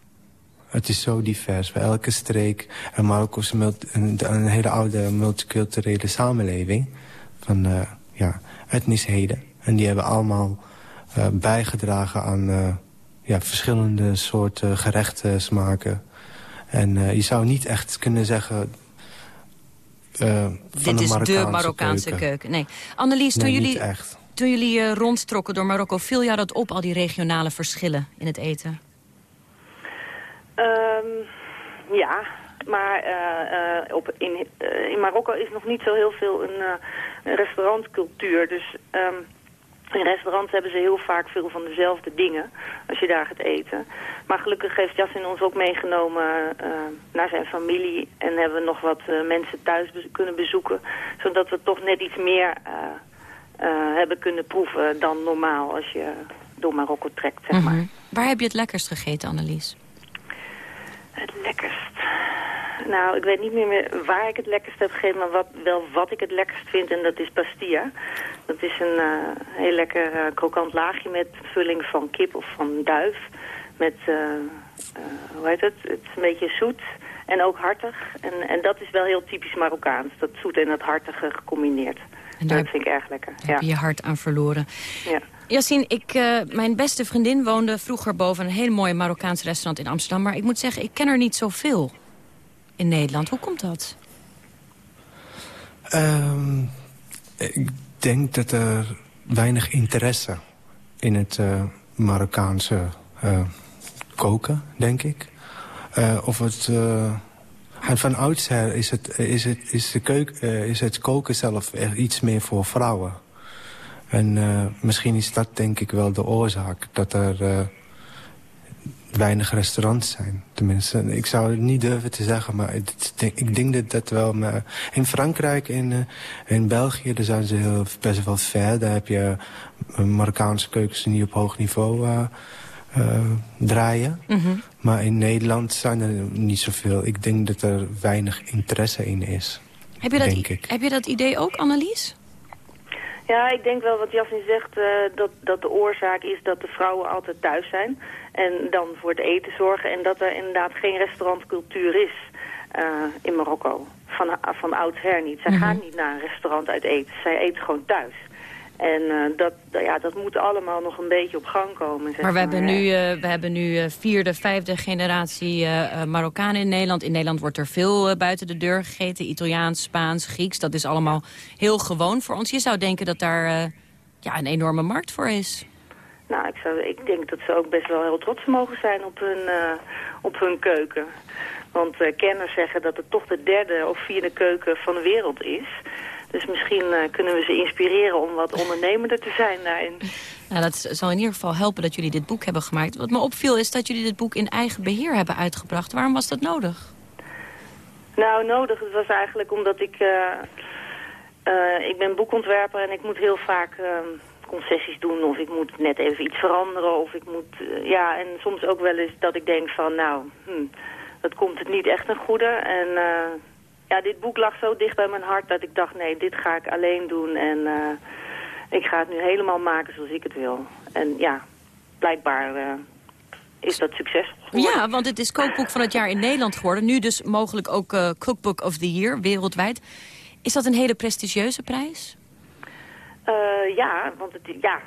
U: het is zo divers. Bij elke streek. En Marokko is een, een, hele oude multiculturele samenleving. Van uh, ja, etnisheden. En die hebben allemaal uh, bijgedragen aan uh, ja, verschillende soorten gerechten, smaken. En je zou niet echt kunnen zeggen...
D: Dit is de Marokkaanse keuken. keuken. Nee. Annelies, toen jullie, toen jullie rondtrokken door Marokko... viel jou dat op, al die regionale verschillen in het eten?
V: Um, ja, maar uh, uh, op, in, uh, in Marokko is nog niet zo heel veel een, een restaurantcultuur. Dus um, in restaurants hebben ze heel vaak veel van dezelfde dingen als je daar gaat eten. Maar gelukkig heeft Jassin ons ook meegenomen naar zijn familie. En hebben we nog wat mensen thuis be kunnen bezoeken. Zodat we toch net iets meer hebben kunnen proeven dan normaal als je door Marokko trekt, zeg maar. Mm
D: Waar heb je het lekkerst gegeten, Annelies?
V: Het lekkerst. Nou, ik weet niet meer waar ik het lekkerst heb gegeten, maar wat, wel wat ik het lekkerst vind. En dat is pastilla. Dat is een uh, heel lekker uh, krokant laagje met vulling van kip of van duif. Met, uh, hoe heet het? Het is een beetje zoet en ook hartig. En, en dat is wel heel typisch Marokkaans. Dat zoet en dat hartige gecombineerd. En daar dat vind ik erg lekker.
D: Heb je je hart aan verloren. Ja. Yassine, ik, uh, mijn beste vriendin woonde vroeger boven een heel mooi Marokkaans restaurant in Amsterdam. Maar ik moet zeggen, ik ken er niet zoveel in Nederland. Hoe komt dat?
U: Um, ik denk dat er weinig interesse in het uh, Marokkaanse uh, koken, denk ik. of het... En van oudsher is het, is het, is de keuk, is het koken zelf echt iets meer voor vrouwen. En misschien is dat denk ik wel de oorzaak dat er weinig restaurants zijn. Tenminste, ik zou het niet durven te zeggen, maar het, ik denk dat dat wel... Maar in Frankrijk, in, uh, in België, daar zijn ze heel, best wel ver. Daar heb je Marokkaanse keukens die op hoog niveau draaien. Mm -hmm. Maar in Nederland zijn er niet zoveel. Ik denk dat er weinig interesse in is.
D: Heb je dat, heb je dat idee ook, Annelies?
V: Ja, ik denk wel wat Jasmin zegt, uh, dat, dat de oorzaak is dat de vrouwen altijd thuis zijn. En dan voor het eten zorgen. En dat er inderdaad geen restaurantcultuur is uh, in Marokko. Van, van oudsher niet. Zij mm -hmm. gaan niet naar een restaurant uit eten. Zij eten gewoon thuis. En uh, dat, ja, dat moet allemaal nog een beetje op gang komen. Zeg
D: maar we hebben nu, uh, we hebben nu vierde, vijfde generatie Marokkanen in Nederland. In Nederland wordt er veel buiten de deur gegeten. Italiaans, Spaans, Grieks. Dat is allemaal heel gewoon voor ons. Je zou denken dat daar ja, een enorme markt voor is.
V: Nou, ik, zou, ik denk dat ze ook best wel heel trots mogen zijn op hun, op hun keuken. Want kenners zeggen dat het toch de derde of vierde keuken van de wereld is. Dus misschien uh, kunnen we ze inspireren om wat ondernemender te zijn daarin.
D: Nou, dat zal in ieder geval helpen dat jullie dit boek hebben gemaakt. Wat me opviel is dat jullie dit boek in eigen beheer hebben uitgebracht. Waarom was dat nodig?
V: Nou, nodig. Het was eigenlijk omdat ik... Uh, uh, ik ben boekontwerper en ik moet heel vaak concessies doen... of ik moet net even iets veranderen. Of ik moet... ja, en soms ook wel eens dat ik denk van... nou, hm, dat komt het niet echt een goede. En ja, dit boek lag zo dicht bij mijn hart dat ik dacht, nee, dit ga ik alleen doen. En uh, ik ga het nu helemaal maken zoals ik het wil. En ja, blijkbaar is dat succesvol geworden.
D: Ja, want het is kookboek van het jaar in Nederland geworden. Nu dus mogelijk ook Cookbook of the Year, wereldwijd. Is dat een hele prestigieuze prijs?
V: Uh, ja, want het, ja,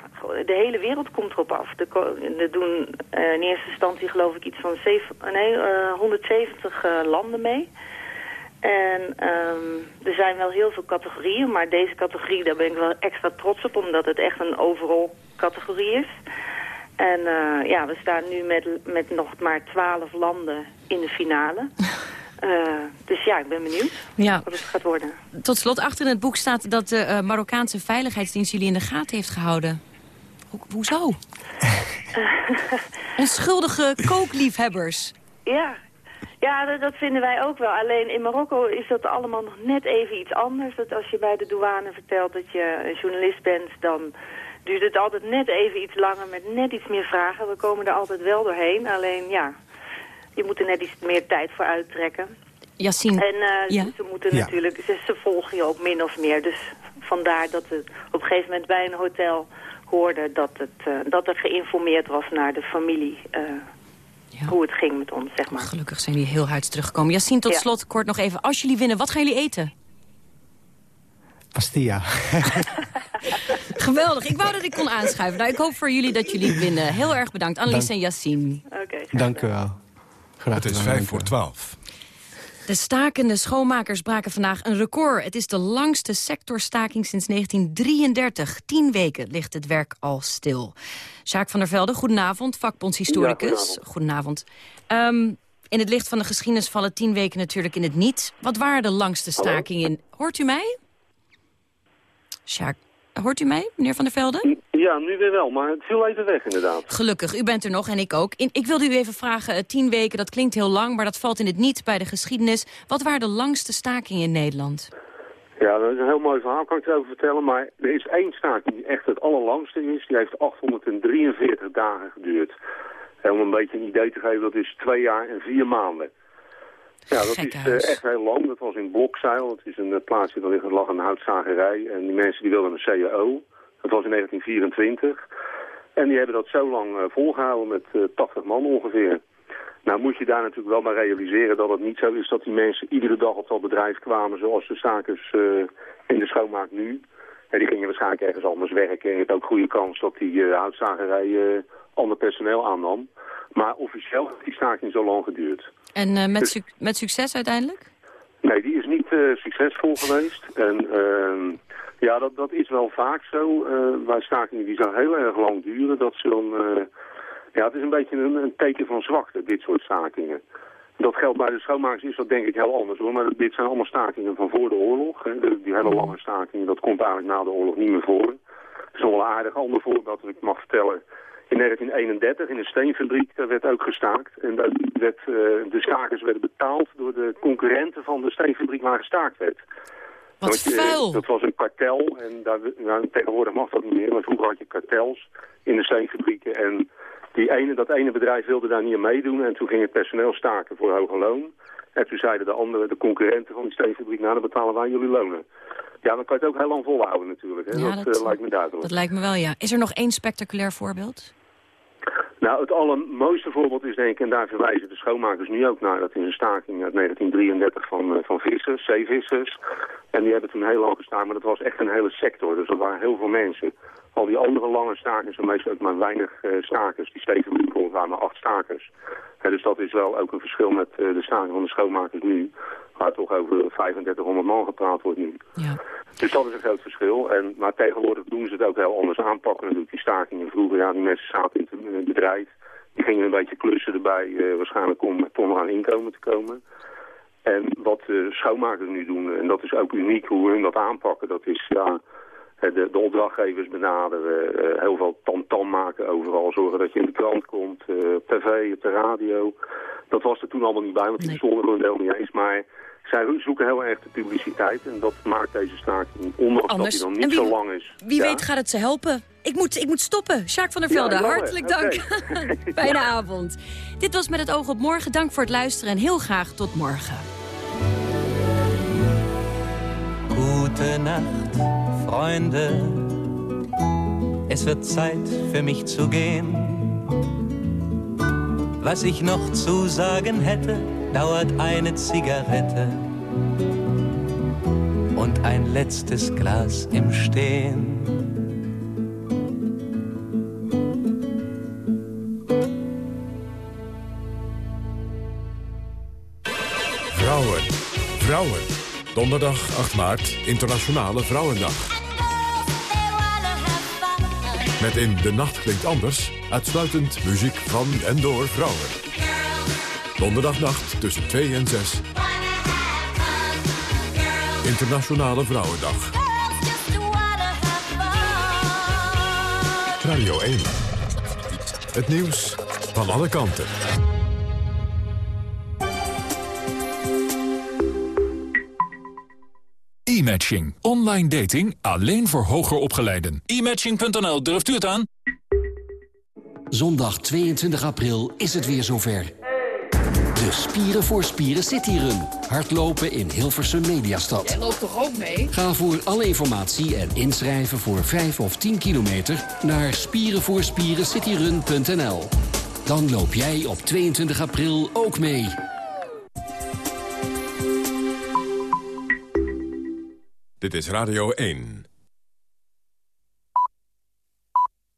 V: de hele wereld komt erop af. Er doen uh, in eerste instantie geloof ik iets van zeven, nee, uh, 170 landen mee. En um, er zijn wel heel veel categorieën, maar deze categorie, daar ben ik wel extra trots op, omdat het echt een overal categorie is. En ja, we staan nu met, met nog maar twaalf landen in de finale. Uh, dus ja, ik ben benieuwd ja. wat het gaat worden.
D: Tot slot, achter in het boek staat dat de uh, Marokkaanse Veiligheidsdienst jullie in de gaten heeft gehouden. Ho hoezo? Onschuldige kookliefhebbers.
V: Ja, ja, dat, vinden wij ook wel. Alleen in Marokko is dat allemaal nog net even iets anders. Dat als je bij de douane vertelt dat je een journalist bent, dan duurt het altijd net even iets langer met net iets meer vragen. We komen er altijd wel doorheen. Alleen ja, je moet er net iets meer tijd voor uittrekken.
D: Yassine.
V: En uh, ze moeten natuurlijk, ze, ze, volgen je ook min of meer. Dus vandaar dat we op een gegeven moment bij een hotel hoorden dat, het, uh, dat er geïnformeerd was naar de familie. Uh, hoe het ging met ons, zeg maar.
D: Gelukkig zijn jullie heel huids teruggekomen. Yassine, tot
V: Ja.
D: slot kort nog even. Als jullie winnen, wat gaan jullie eten?
U: Pastilla.
D: Geweldig. Ik wou dat ik kon aanschuiven. Nou, ik hoop voor jullie dat jullie winnen. Heel erg bedankt. Annelies en Yassine.
U: Dank u wel. Graag
C: Het is vijf voor twaalf.
D: De stakende schoonmakers braken vandaag een record. Het is de langste sectorstaking sinds 1933. Tien weken ligt het werk al stil. Sjaak van der Velde, goedenavond, vakbondshistoricus.
Q: Ja,
D: goedenavond. Ehm, in het licht van de geschiedenis vallen tien weken natuurlijk in het niet. Wat waren de langste stakingen? in? Hoort u mij? Sjaak, hoort u mij, meneer van der Velde?
Q: Ja, nu weer wel, maar het viel even weg inderdaad.
D: Gelukkig, u bent er nog en ik ook. In, ik wilde u even vragen, eh, tien weken, dat klinkt heel lang... maar dat valt in het niet bij de geschiedenis. Wat waren de langste stakingen in Nederland?
Q: Ja, dat is een heel mooi verhaal, kan ik je over vertellen. Maar er is één staking die echt het allerlangste is. Die heeft 843 dagen geduurd. En om een beetje een idee te geven, dat is twee jaar en vier maanden. Ja, dat is eh, echt heel lang. Dat was in Blokzeil. Dat is een eh, plaatsje, daar ligt- lag een houtzagerij. En die mensen die wilden een CAO. Dat was in 1924. En die hebben dat zo lang eh, volgehouden met eh, 80 man ongeveer. Nou moet je daar natuurlijk wel bij realiseren dat het niet zo is dat die mensen iedere dag op dat bedrijf kwamen zoals de stakers eh, in de schoonmaak nu. En die gingen waarschijnlijk ergens anders werken. En je hebt ook goede kans dat die eh, houtzagerij ander personeel aannam. Maar officieel heeft die staking zo lang geduurd.
D: En eh, met,
Q: Dus-
D: met succes uiteindelijk?
Q: Nee, die is niet eh, succesvol geweest. En ehm, ja, dat, dat is wel vaak zo. eh bij stakingen die zo heel erg lang duren, dat ze dan... eh, ja, het is een beetje een, een teken van zwakte, dit soort stakingen. Dat geldt bij de schoonmakers is dat denk ik heel anders hoor. Maar dit zijn allemaal stakingen van voor de oorlog. Hè. Die hele lange stakingen, dat komt eigenlijk na de oorlog niet meer voor. Het is nog wel een aardig ander voorbeeld dat ik mag vertellen. In 1931 in een steenfabriek, daar werd ook gestaakt. En daar werd, eh, de stakers werden betaald door de concurrenten van de steenfabriek waar gestaakt werd.
D: Wat
Q: je-
D: vuil.
Q: Dat was een kartel en daar, nou, tegenwoordig mag dat niet meer. Maar vroeger had je kartels in de steenfabrieken. En die ene, dat ene bedrijf wilde daar niet aan meedoen. En toen ging het personeel staken voor hoge loon. En toen zeiden de andere, de concurrenten van die steenfabriek... nou, dan betalen wij jullie lonen. Ja, dan kan je het ook heel lang volhouden natuurlijk. Hè?
D: Ja,
Q: dat
D: dat-
Q: eh, lijkt me duidelijk.
D: Dat lijkt me wel, ja. Is er nog één spectaculair voorbeeld?
Q: Nou, het allermooiste voorbeeld is denk ik, en daar verwijzen de schoonmakers nu ook naar, dat is een staking uit 1933 van, eh, van vissers, zeevissers. En die hebben toen heel lang gestaan, maar dat was echt een hele sector, dus dat waren heel veel mensen. Al die andere lange stakers, en meestal ook maar weinig eh, stakers, die steken bijvoorbeeld waren maar acht stakers. Hè, dus dat is wel ook een verschil met eh, de staking van de schoonmakers nu, waar toch over 3500 man gepraat wordt nu. Dus dat is een groot verschil. En, maar tegenwoordig doen ze het ook heel anders aanpakken. Natuurlijk die stakingen vroeger, ja, die mensen zaten in het bedrijf. Die gingen een beetje klussen erbij, eh, waarschijnlijk om toch nog aan inkomen te komen. En wat de schoonmakers nu doen, en dat is ook uniek hoe hun dat aanpakken, dat is ja, de, de opdrachtgevers benaderen, eh, heel veel tamtam maken overal, zorgen dat je in de krant komt, eh, op tv, op de radio. Dat was er toen allemaal niet bij, want die stonden er helemaal niet eens. Maar zij zoeken heel erg de publiciteit en dat maakt deze staking, ondanks
D: Anders.
Q: dat hij dan niet
D: wie-
Q: zo lang is.
D: Wie
Q: Ja.
D: weet gaat het ze helpen. Ik moet, ik moet stoppen. Sjaak van der Velde, hartelijk dank. Fijne avond. Dit was Met het oog op morgen. Dank voor het luisteren en heel graag tot morgen.
W: Gute Nacht, Freunde. Es wird Zeit für mich zu gehen. Was ich noch zu sagen hätte, dauert eine Zigarette und ein letztes Glas im Stehen.
C: Vrouwen. Vrouwen. Donderdag 8 maart, Internationale Vrouwendag. Met in De Nacht Klinkt Anders uitsluitend muziek van en door vrouwen. Donderdagnacht tussen 2 en 6. Internationale Vrouwendag. Radio 1. Het nieuws van alle kanten.
X: E-matching. Online dating alleen voor hoger opgeleiden. E-matching.nl, durft u het aan?
Y: Zondag 22 april is het weer zover. De Spieren voor Spieren Cityrun. Hardlopen in Hilversum Mediastad.
R: Jij loopt toch ook mee?
Y: Ga voor alle informatie en inschrijven voor 5 of 10 kilometer naar spierenvoorspierencityrun.nl. Dan loop jij op 22 april ook mee.
C: Dit is Radio 1.